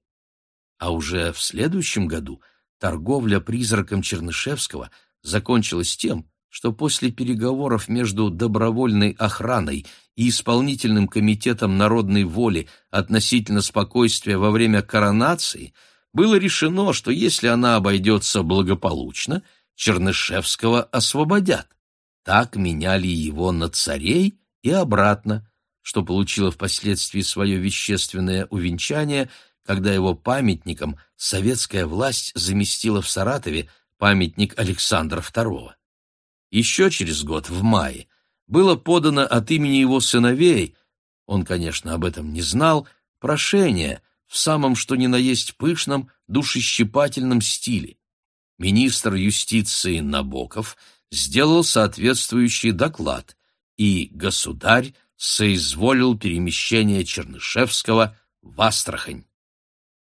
А уже в следующем году торговля призраком Чернышевского закончилась тем, что после переговоров между добровольной охраной и исполнительным комитетом народной воли относительно спокойствия во время коронации было решено, что если она обойдется благополучно, Чернышевского освободят. Так меняли его на царей и обратно, что получило впоследствии свое вещественное увенчание, когда его памятником советская власть заместила в Саратове памятник Александра II. Еще через год, в мае, было подано от имени его сыновей, он, конечно, об этом не знал, прошение в самом что ни на есть пышном, душещипательном стиле. Министр юстиции Набоков сделал соответствующий доклад, и государь соизволил перемещение Чернышевского в Астрахань.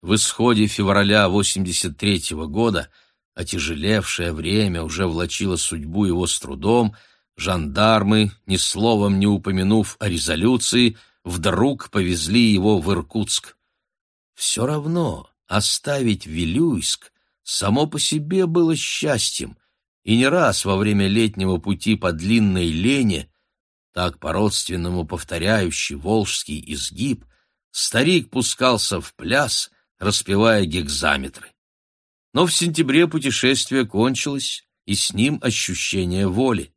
В исходе февраля 83 -го года отяжелевшее время уже влачило судьбу его с трудом, жандармы, ни словом не упомянув о резолюции, вдруг повезли его в Иркутск. Все равно оставить Вилюйск само по себе было счастьем, и не раз во время летнего пути по длинной лене, так по-родственному повторяющий волжский изгиб, старик пускался в пляс, распевая гекзаметры. Но в сентябре путешествие кончилось, и с ним ощущение воли.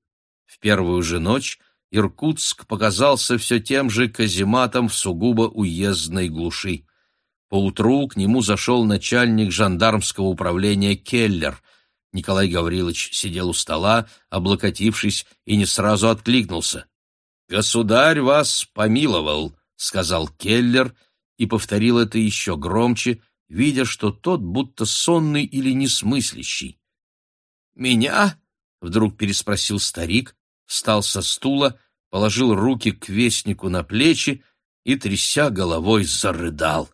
В первую же ночь Иркутск показался все тем же казематом в сугубо уездной глуши. Поутру к нему зашел начальник жандармского управления Келлер. Николай Гаврилович сидел у стола, облокотившись, и не сразу откликнулся. «Государь вас помиловал», — сказал Келлер, и повторил это еще громче, видя, что тот будто сонный или несмыслящий. «Меня?» — вдруг переспросил старик, встал со стула, положил руки к вестнику на плечи и, тряся головой, зарыдал.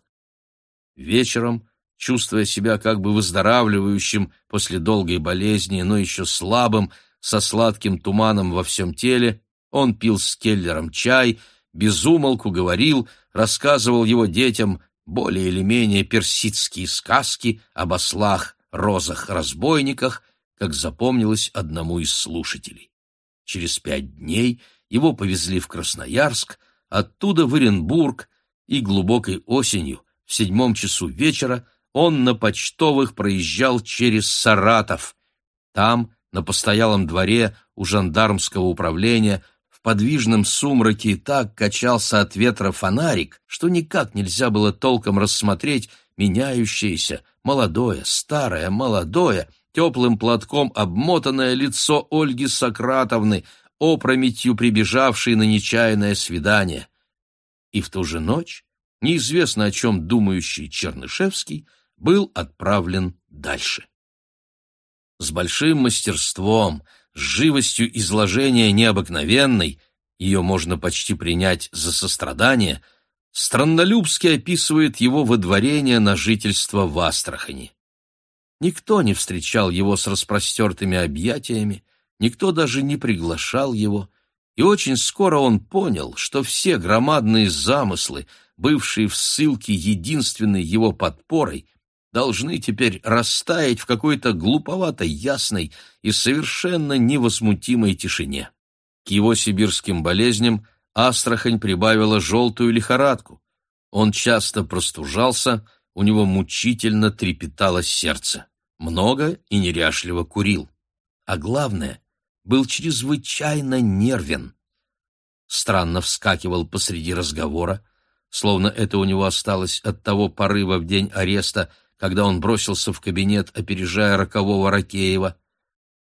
Вечером, чувствуя себя как бы выздоравливающим после долгой болезни, но еще слабым, со сладким туманом во всем теле, он пил с Келлером чай, безумолку говорил, рассказывал его детям более или менее персидские сказки об ослах, розах, разбойниках, как запомнилось одному из слушателей. Через пять дней его повезли в Красноярск, оттуда в Оренбург, и глубокой осенью в седьмом часу вечера он на почтовых проезжал через Саратов. Там, на постоялом дворе у жандармского управления, в подвижном сумраке так качался от ветра фонарик, что никак нельзя было толком рассмотреть меняющееся, молодое, старое, молодое, теплым платком обмотанное лицо Ольги Сократовны, опрометью прибежавшей на нечаянное свидание. И в ту же ночь неизвестно о чем думающий Чернышевский, был отправлен дальше. С большим мастерством, с живостью изложения необыкновенной, ее можно почти принять за сострадание, Страннолюбский описывает его выдворение на жительство в Астрахани. Никто не встречал его с распростертыми объятиями, никто даже не приглашал его, и очень скоро он понял, что все громадные замыслы, бывшие в ссылке единственной его подпорой, должны теперь растаять в какой-то глуповатой ясной и совершенно невозмутимой тишине. К его сибирским болезням Астрахань прибавила желтую лихорадку. Он часто простужался, у него мучительно трепетало сердце. Много и неряшливо курил. А главное, был чрезвычайно нервен. Странно вскакивал посреди разговора, словно это у него осталось от того порыва в день ареста, когда он бросился в кабинет, опережая рокового Ракеева.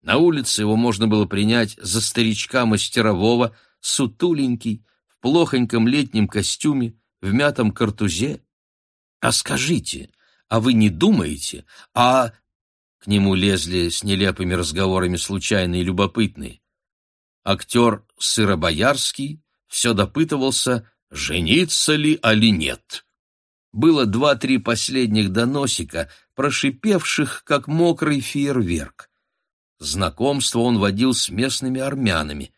На улице его можно было принять за старичка мастерового, сутуленький, в плохоньком летнем костюме, в мятом картузе. «А скажите, а вы не думаете, а...» К нему лезли с нелепыми разговорами случайные любопытные. Актер Сыробоярский все допытывался, жениться ли, али нет. Было два-три последних доносика, прошипевших, как мокрый фейерверк. Знакомство он водил с местными армянами,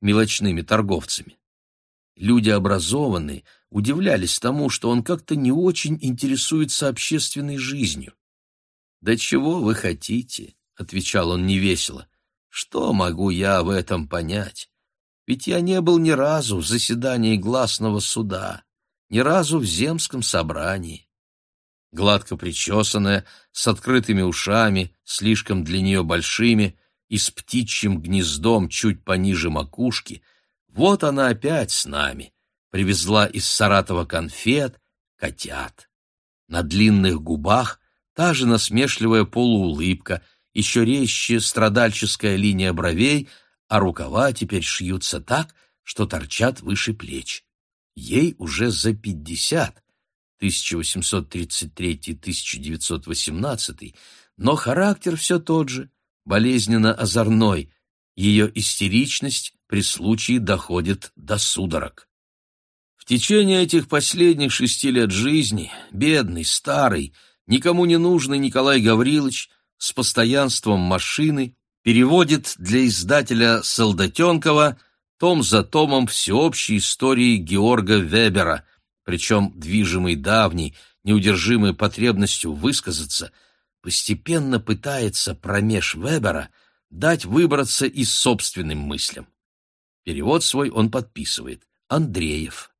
мелочными торговцами. Люди образованные удивлялись тому, что он как-то не очень интересуется общественной жизнью. «Да чего вы хотите?» — отвечал он невесело. «Что могу я в этом понять? Ведь я не был ни разу в заседании гласного суда, ни разу в земском собрании. Гладко причесанная, с открытыми ушами, слишком для нее большими, и с птичьим гнездом чуть пониже макушки, вот она опять с нами, привезла из Саратова конфет, котят. На длинных губах та же насмешливая полуулыбка, еще резче страдальческая линия бровей — а рукава теперь шьются так, что торчат выше плеч. Ей уже за пятьдесят, 1833-1918, но характер все тот же, болезненно озорной, ее истеричность при случае доходит до судорог. В течение этих последних шести лет жизни бедный, старый, никому не нужный Николай Гаврилович с постоянством машины переводит для издателя Солдатенкова том за томом всеобщей истории Георга Вебера, причем движимый давней, неудержимой потребностью высказаться, постепенно пытается промеж Вебера дать выбраться из собственным мыслям. Перевод свой он подписывает «Андреев»,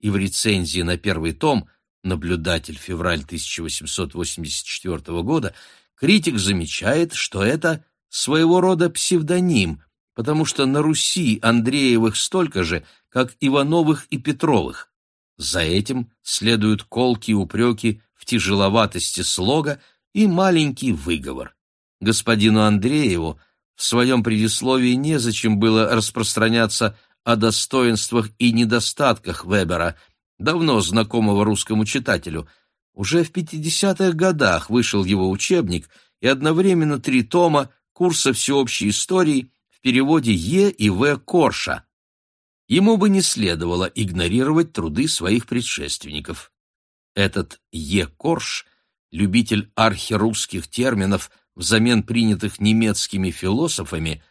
и в рецензии на первый том «Наблюдатель. Февраль 1884 года» критик замечает, что это своего рода псевдоним, потому что на Руси Андреевых столько же, как Ивановых и Петровых. За этим следуют колкие упреки в тяжеловатости слога и маленький выговор. Господину Андрееву в своем предисловии незачем было распространяться о достоинствах и недостатках Вебера, давно знакомого русскому читателю. Уже в 50-х годах вышел его учебник и одновременно три тома курса всеобщей истории переводе Е. и В. Корша. Ему бы не следовало игнорировать труды своих предшественников. Этот Е. Корш, любитель архирусских терминов взамен принятых немецкими философами,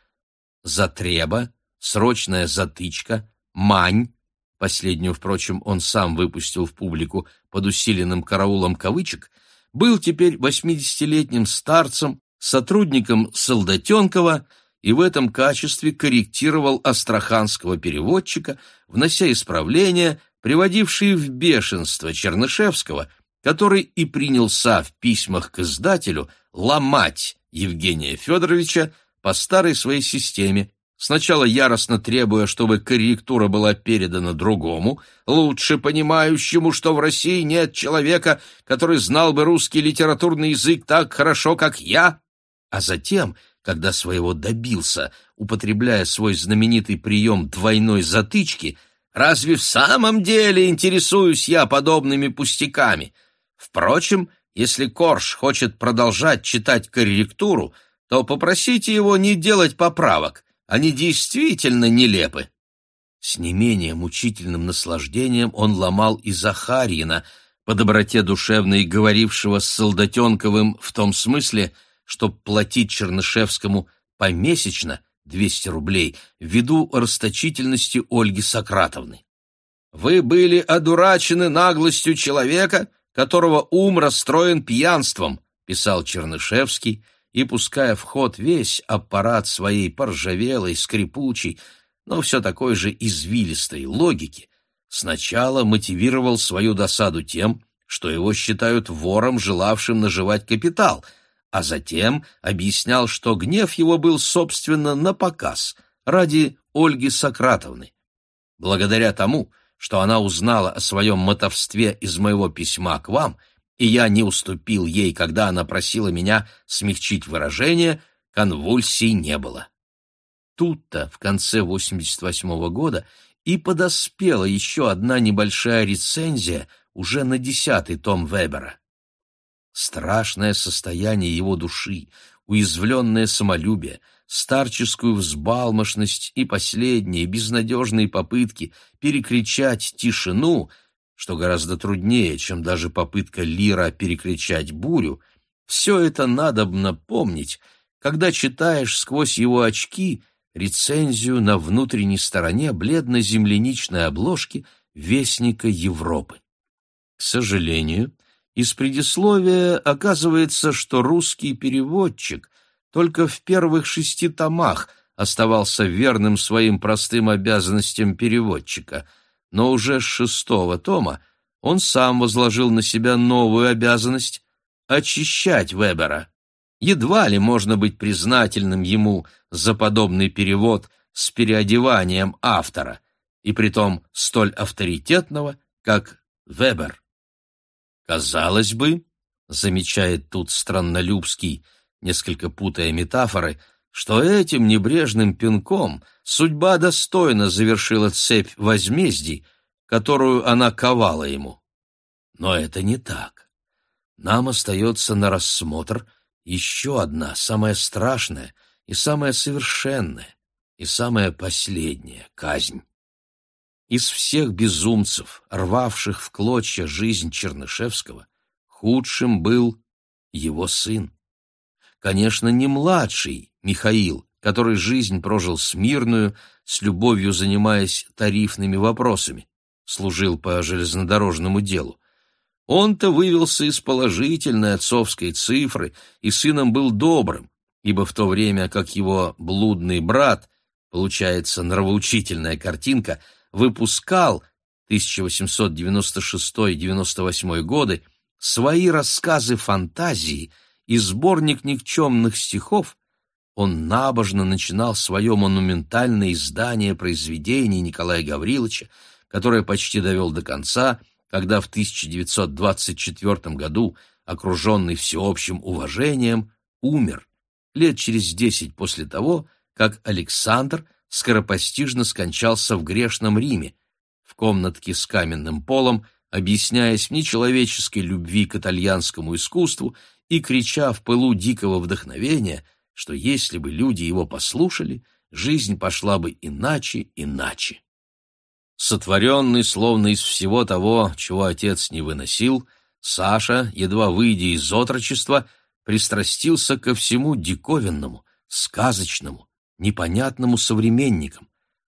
«затреба», «срочная затычка», «мань», последнюю, впрочем, он сам выпустил в публику под усиленным караулом кавычек, был теперь восьмидесятилетним старцем, сотрудником Солдатенкова и в этом качестве корректировал астраханского переводчика, внося исправления, приводившие в бешенство Чернышевского, который и принялся в письмах к издателю ломать Евгения Федоровича по старой своей системе, сначала яростно требуя, чтобы корректура была передана другому, лучше понимающему, что в России нет человека, который знал бы русский литературный язык так хорошо, как я, а затем когда своего добился, употребляя свой знаменитый прием двойной затычки, разве в самом деле интересуюсь я подобными пустяками? Впрочем, если Корж хочет продолжать читать корректуру, то попросите его не делать поправок, они действительно нелепы. С не менее мучительным наслаждением он ломал и Захарьина, по доброте душевной говорившего с Солдатенковым в том смысле, чтобы платить Чернышевскому помесячно 200 рублей ввиду расточительности Ольги Сократовны. «Вы были одурачены наглостью человека, которого ум расстроен пьянством», писал Чернышевский, и, пуская в ход весь аппарат своей поржавелой, скрипучей, но все такой же извилистой логики, сначала мотивировал свою досаду тем, что его считают вором, желавшим наживать капитал — а затем объяснял, что гнев его был, собственно, на показ, ради Ольги Сократовны. Благодаря тому, что она узнала о своем мотовстве из моего письма к вам, и я не уступил ей, когда она просила меня смягчить выражение, конвульсий не было. Тут-то, в конце 88 -го года, и подоспела еще одна небольшая рецензия уже на десятый том Вебера. Страшное состояние его души, уязвленное самолюбие, старческую взбалмошность и последние безнадежные попытки перекричать тишину, что гораздо труднее, чем даже попытка Лира перекричать бурю, все это надобно помнить, когда читаешь сквозь его очки рецензию на внутренней стороне бледно-земляничной обложки Вестника Европы. К сожалению, из предисловия оказывается, что русский переводчик только в первых шести томах оставался верным своим простым обязанностям переводчика, но уже с шестого тома он сам возложил на себя новую обязанность — очищать Вебера. Едва ли можно быть признательным ему за подобный перевод с переодеванием автора, и притом столь авторитетного, как Вебер. Казалось бы, замечает тут Страннолюбский, несколько путая метафоры, что этим небрежным пинком судьба достойно завершила цепь возмездий, которую она ковала ему. Но это не так. Нам остается на рассмотр еще одна, самая страшная и самая совершенная, и самая последняя казнь. Из всех безумцев, рвавших в клочья жизнь Чернышевского, худшим был его сын. Конечно, не младший Михаил, который жизнь прожил смирную, с любовью занимаясь тарифными вопросами, служил по железнодорожному делу. Он-то вывелся из положительной отцовской цифры и сыном был добрым, ибо в то время как его блудный брат, получается нравоучительная картинка, выпускал 1896-98 годы свои рассказы фантазии и сборник никчемных стихов, он набожно начинал свое монументальное издание произведений Николая Гавриловича, которое почти довел до конца, когда в 1924 году, окруженный всеобщим уважением, умер лет через десять после того, как Александр скоропостижно скончался в грешном Риме, в комнатке с каменным полом, объясняясь в нечеловеческой любви к итальянскому искусству и крича в пылу дикого вдохновения, что если бы люди его послушали, жизнь пошла бы иначе, иначе. Сотворенный словно из всего того, чего отец не выносил, Саша, едва выйдя из отрочества, пристрастился ко всему диковинному, сказочному, непонятному современникам,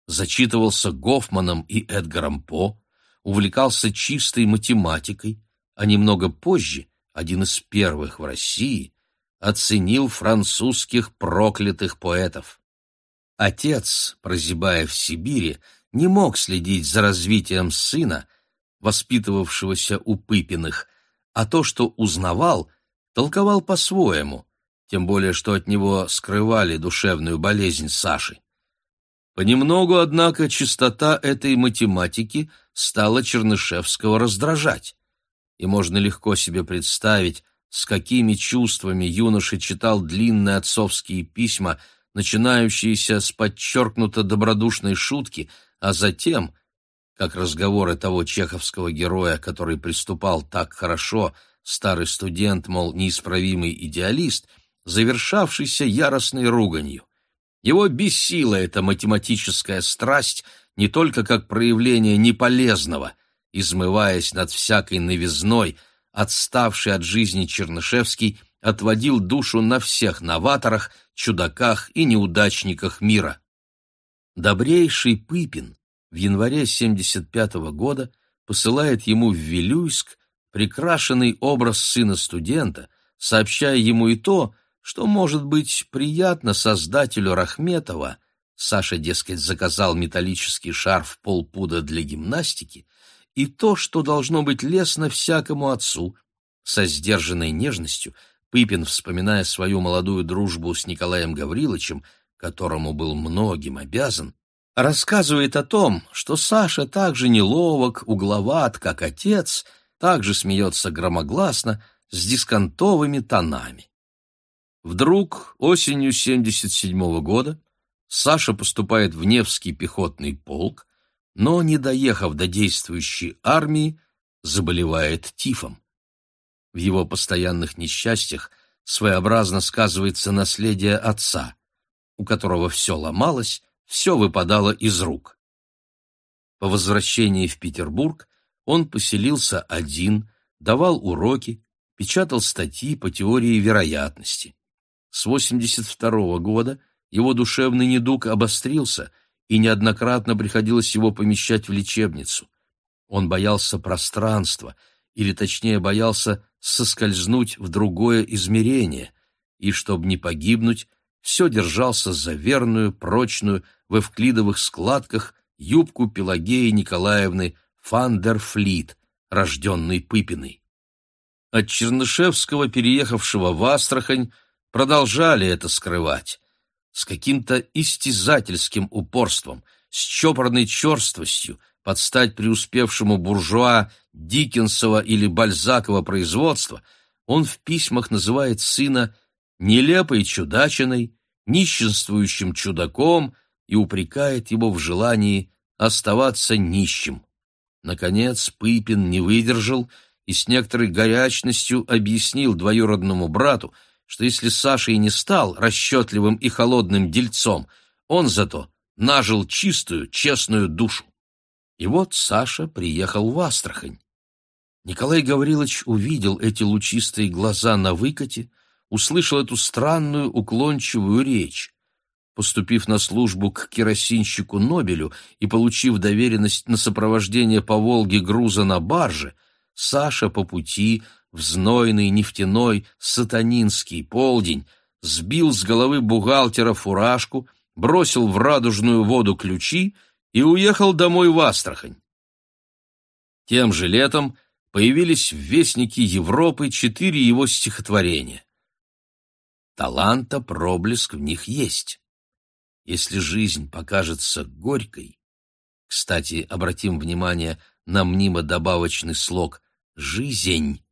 зачитывался Гофманом и Эдгаром По, увлекался чистой математикой, а немного позже, один из первых в России, оценил французских проклятых поэтов. Отец, прозябая в Сибири, не мог следить за развитием сына, воспитывавшегося у Пыпиных, а то, что узнавал, толковал по-своему, тем более что от него скрывали душевную болезнь Саши. Понемногу, однако, чистота этой математики стала Чернышевского раздражать, и можно легко себе представить, с какими чувствами юноша читал длинные отцовские письма, начинающиеся с подчеркнуто добродушной шутки, а затем, как разговоры того чеховского героя, который приступал так хорошо – старый студент, мол, неисправимый идеалист, завершавшийся яростной руганью. Его бесила эта математическая страсть не только как проявление неполезного, измываясь над всякой новизной, отставший от жизни Чернышевский отводил душу на всех новаторах, чудаках и неудачниках мира. Добрейший Пыпин в январе 75 -го года посылает ему в Вилюйск прикрашенный образ сына студента, сообщая ему и то, что, может быть, приятно создателю Рахметова, Саша, дескать, заказал металлический шарф полпуда для гимнастики, и то, что должно быть лестно всякому отцу. Со сдержанной нежностью Пыпин, вспоминая свою молодую дружбу с Николаем Гавриловичем, которому был многим обязан, рассказывает о том, что Саша так же неловок, угловат, как отец — также смеется громогласно, с дисконтовыми тонами. Вдруг осенью 77 -го года Саша поступает в Невский пехотный полк, но, не доехав до действующей армии, заболевает тифом. В его постоянных несчастьях своеобразно сказывается наследие отца, у которого все ломалось, все выпадало из рук. По возвращении в Петербург он поселился один, давал уроки, печатал статьи по теории вероятности. С 82 года его душевный недуг обострился, и неоднократно приходилось его помещать в лечебницу. Он боялся пространства, или точнее боялся соскользнуть в другое измерение, и, чтобы не погибнуть, все держался за верную, прочную, в эвклидовых складках юбку Пелагеи Николаевны Фандерфлит, рожденный Пыпиной. От Чернышевского, переехавшего в Астрахань, продолжали это скрывать. С каким-то истязательским упорством, с чопорной черствостью, под стать преуспевшему буржуа Диккенсова или Бальзакова производства, он в письмах называет сына нелепой чудачиной, нищенствующим чудаком и упрекает его в желании оставаться нищим. Наконец Пыпин не выдержал и с некоторой горячностью объяснил двоюродному брату, что если Саша и не стал расчетливым и холодным дельцом, он зато нажил чистую, честную душу. И вот Саша приехал в Астрахань. Николай Гаврилович увидел эти лучистые глаза на выкате, услышал эту странную уклончивую речь. Поступив на службу к керосинщику Нобелю и получив доверенность на сопровождение по Волге груза на барже, Саша по пути в знойный нефтяной сатанинский полдень сбил с головы бухгалтера фуражку, бросил в радужную воду ключи и уехал домой в Астрахань. Тем же летом появились в Вестнике Европы четыре его стихотворения. Таланта проблеск в них есть. Если жизнь покажется горькой, кстати, обратим внимание на мнимо-добавочный слог «жизнь»,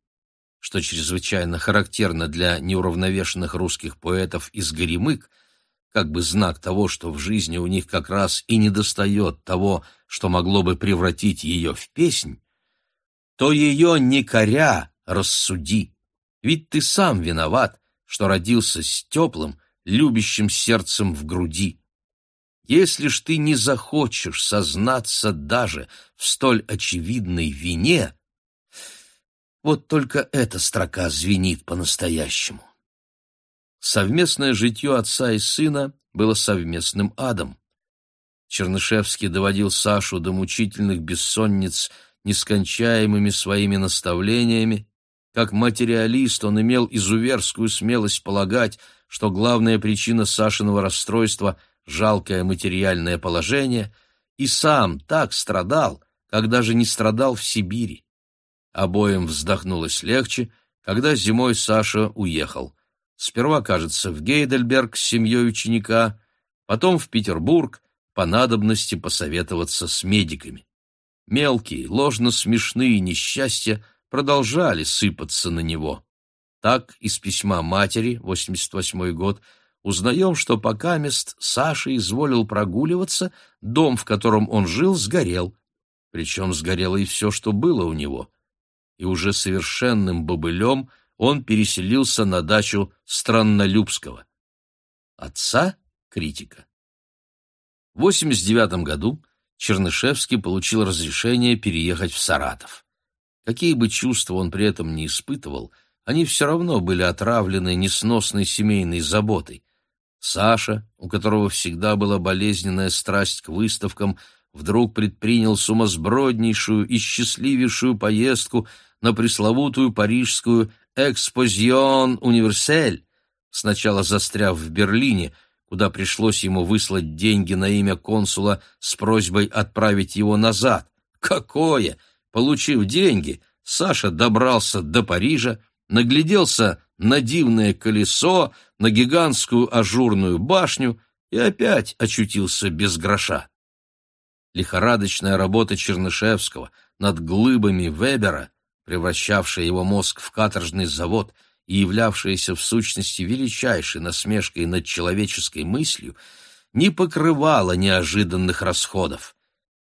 что чрезвычайно характерно для неуравновешенных русских поэтов из Горемык, как бы знак того, что в жизни у них как раз и недостает того, что могло бы превратить ее в песнь, то ее не коря рассуди, ведь ты сам виноват, что родился с теплым, любящим сердцем в груди. Если ж ты не захочешь сознаться даже в столь очевидной вине, вот только эта строка звенит по-настоящему. Совместное житье отца и сына было совместным адом. Чернышевский доводил Сашу до мучительных бессонниц нескончаемыми своими наставлениями. Как материалист он имел изуверскую смелость полагать, что главная причина Сашиного расстройства — жалкое материальное положение, и сам так страдал, когда же не страдал в Сибири. Обоим вздохнулось легче, когда зимой Саша уехал. Сперва, кажется, в Гейдельберг с семьей ученика, потом в Петербург, по надобности посоветоваться с медиками. Мелкие, ложно-смешные несчастья продолжали сыпаться на него. Так из письма матери, 88 год, узнаем, что пока мест Саша изволил прогуливаться, дом, в котором он жил, сгорел. Причем сгорело и все, что было у него. И уже совершенным бобылем он переселился на дачу Страннолюбского. Отца — критика. В 89 году Чернышевский получил разрешение переехать в Саратов. Какие бы чувства он при этом не испытывал, они все равно были отравлены несносной семейной заботой. Саша, у которого всегда была болезненная страсть к выставкам, вдруг предпринял сумасброднейшую и счастливейшую поездку на пресловутую парижскую «Экспозион Универсель», сначала застряв в Берлине, куда пришлось ему выслать деньги на имя консула с просьбой отправить его назад. Какое! Получив деньги, Саша добрался до Парижа, нагляделся на дивное колесо, на гигантскую ажурную башню и опять очутился без гроша. Лихорадочная работа Чернышевского над глыбами Вебера, превращавшая его мозг в каторжный завод — и являвшаяся в сущности величайшей насмешкой над человеческой мыслью, не покрывала неожиданных расходов.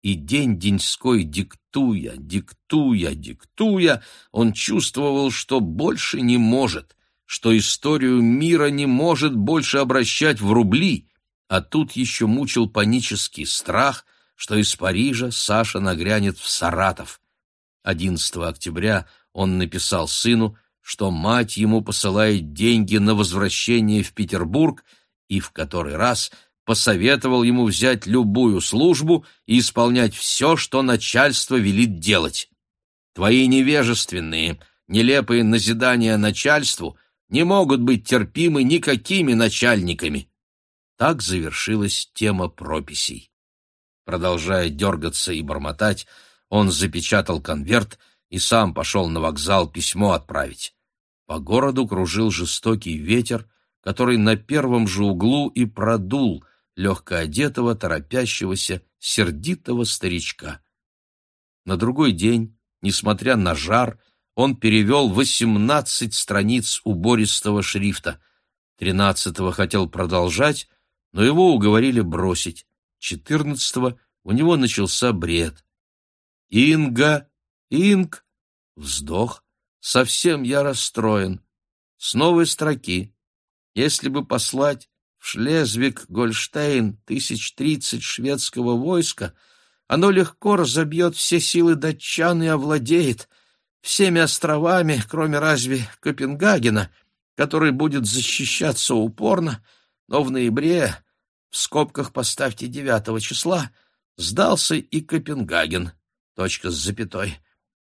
И день-деньской диктуя, диктуя, диктуя, он чувствовал, что больше не может, что историю мира не может больше обращать в рубли, а тут еще мучил панический страх, что из Парижа Саша нагрянет в Саратов. 11 октября он написал сыну, что мать ему посылает деньги на возвращение в Петербург и в который раз посоветовал ему взять любую службу и исполнять все, что начальство велит делать. Твои невежественные, нелепые назидания начальству не могут быть терпимы никакими начальниками. Так завершилась тема прописей. Продолжая дергаться и бормотать, он запечатал конверт и сам пошел на вокзал письмо отправить. По городу кружил жестокий ветер, который на первом же углу и продул легко одетого, торопящегося, сердитого старичка. На другой день, несмотря на жар, он перевел восемнадцать страниц убористого шрифта. Тринадцатого хотел продолжать, но его уговорили бросить. Четырнадцатого у него начался бред. «Инга! Инг!» Вздох. Совсем я расстроен. С новой строки. Если бы послать в Шлезвиг-Гольштейн тысяч тридцать шведского войска, оно легко разобьет все силы датчан и овладеет всеми островами, кроме разве Копенгагена, который будет защищаться упорно, но в ноябре, в скобках поставьте девятого числа, сдался и Копенгаген. Точка с запятой.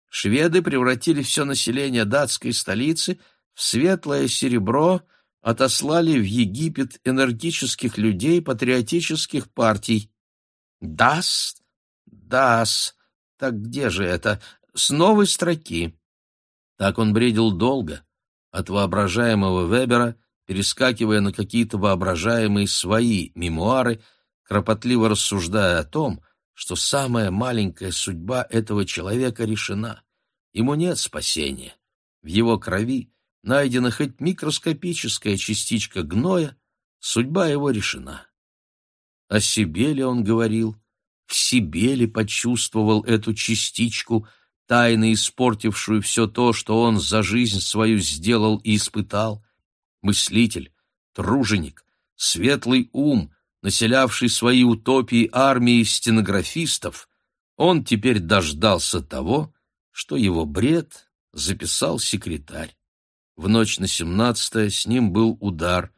Шведы превратили все население датской столицы в светлое серебро, отослали в Египет энергических людей патриотических партий. «Дас? Дас. Так где же это? С новой строки». Так он бредил долго, от воображаемого Вебера, перескакивая на какие-то воображаемые свои мемуары, кропотливо рассуждая о том, что самая маленькая судьба этого человека решена. Ему нет спасения. В его крови найдена хоть микроскопическая частичка гноя, судьба его решена. О себе ли он говорил, в себе ли почувствовал эту частичку, тайно испортившую все то, что он за жизнь свою сделал и испытал? Мыслитель, труженик, светлый ум, населявший свои утопии армией стенографистов, он теперь дождался того, что его бред записал секретарь. В ночь на семнадцатое с ним был удар,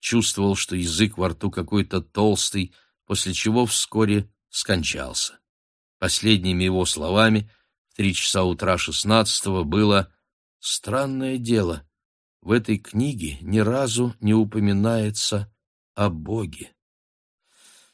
чувствовал, что язык во рту какой-то толстый, после чего вскоре скончался. Последними его словами в три часа утра шестнадцатого было «Странное дело, в этой книге ни разу не упоминается о Боге».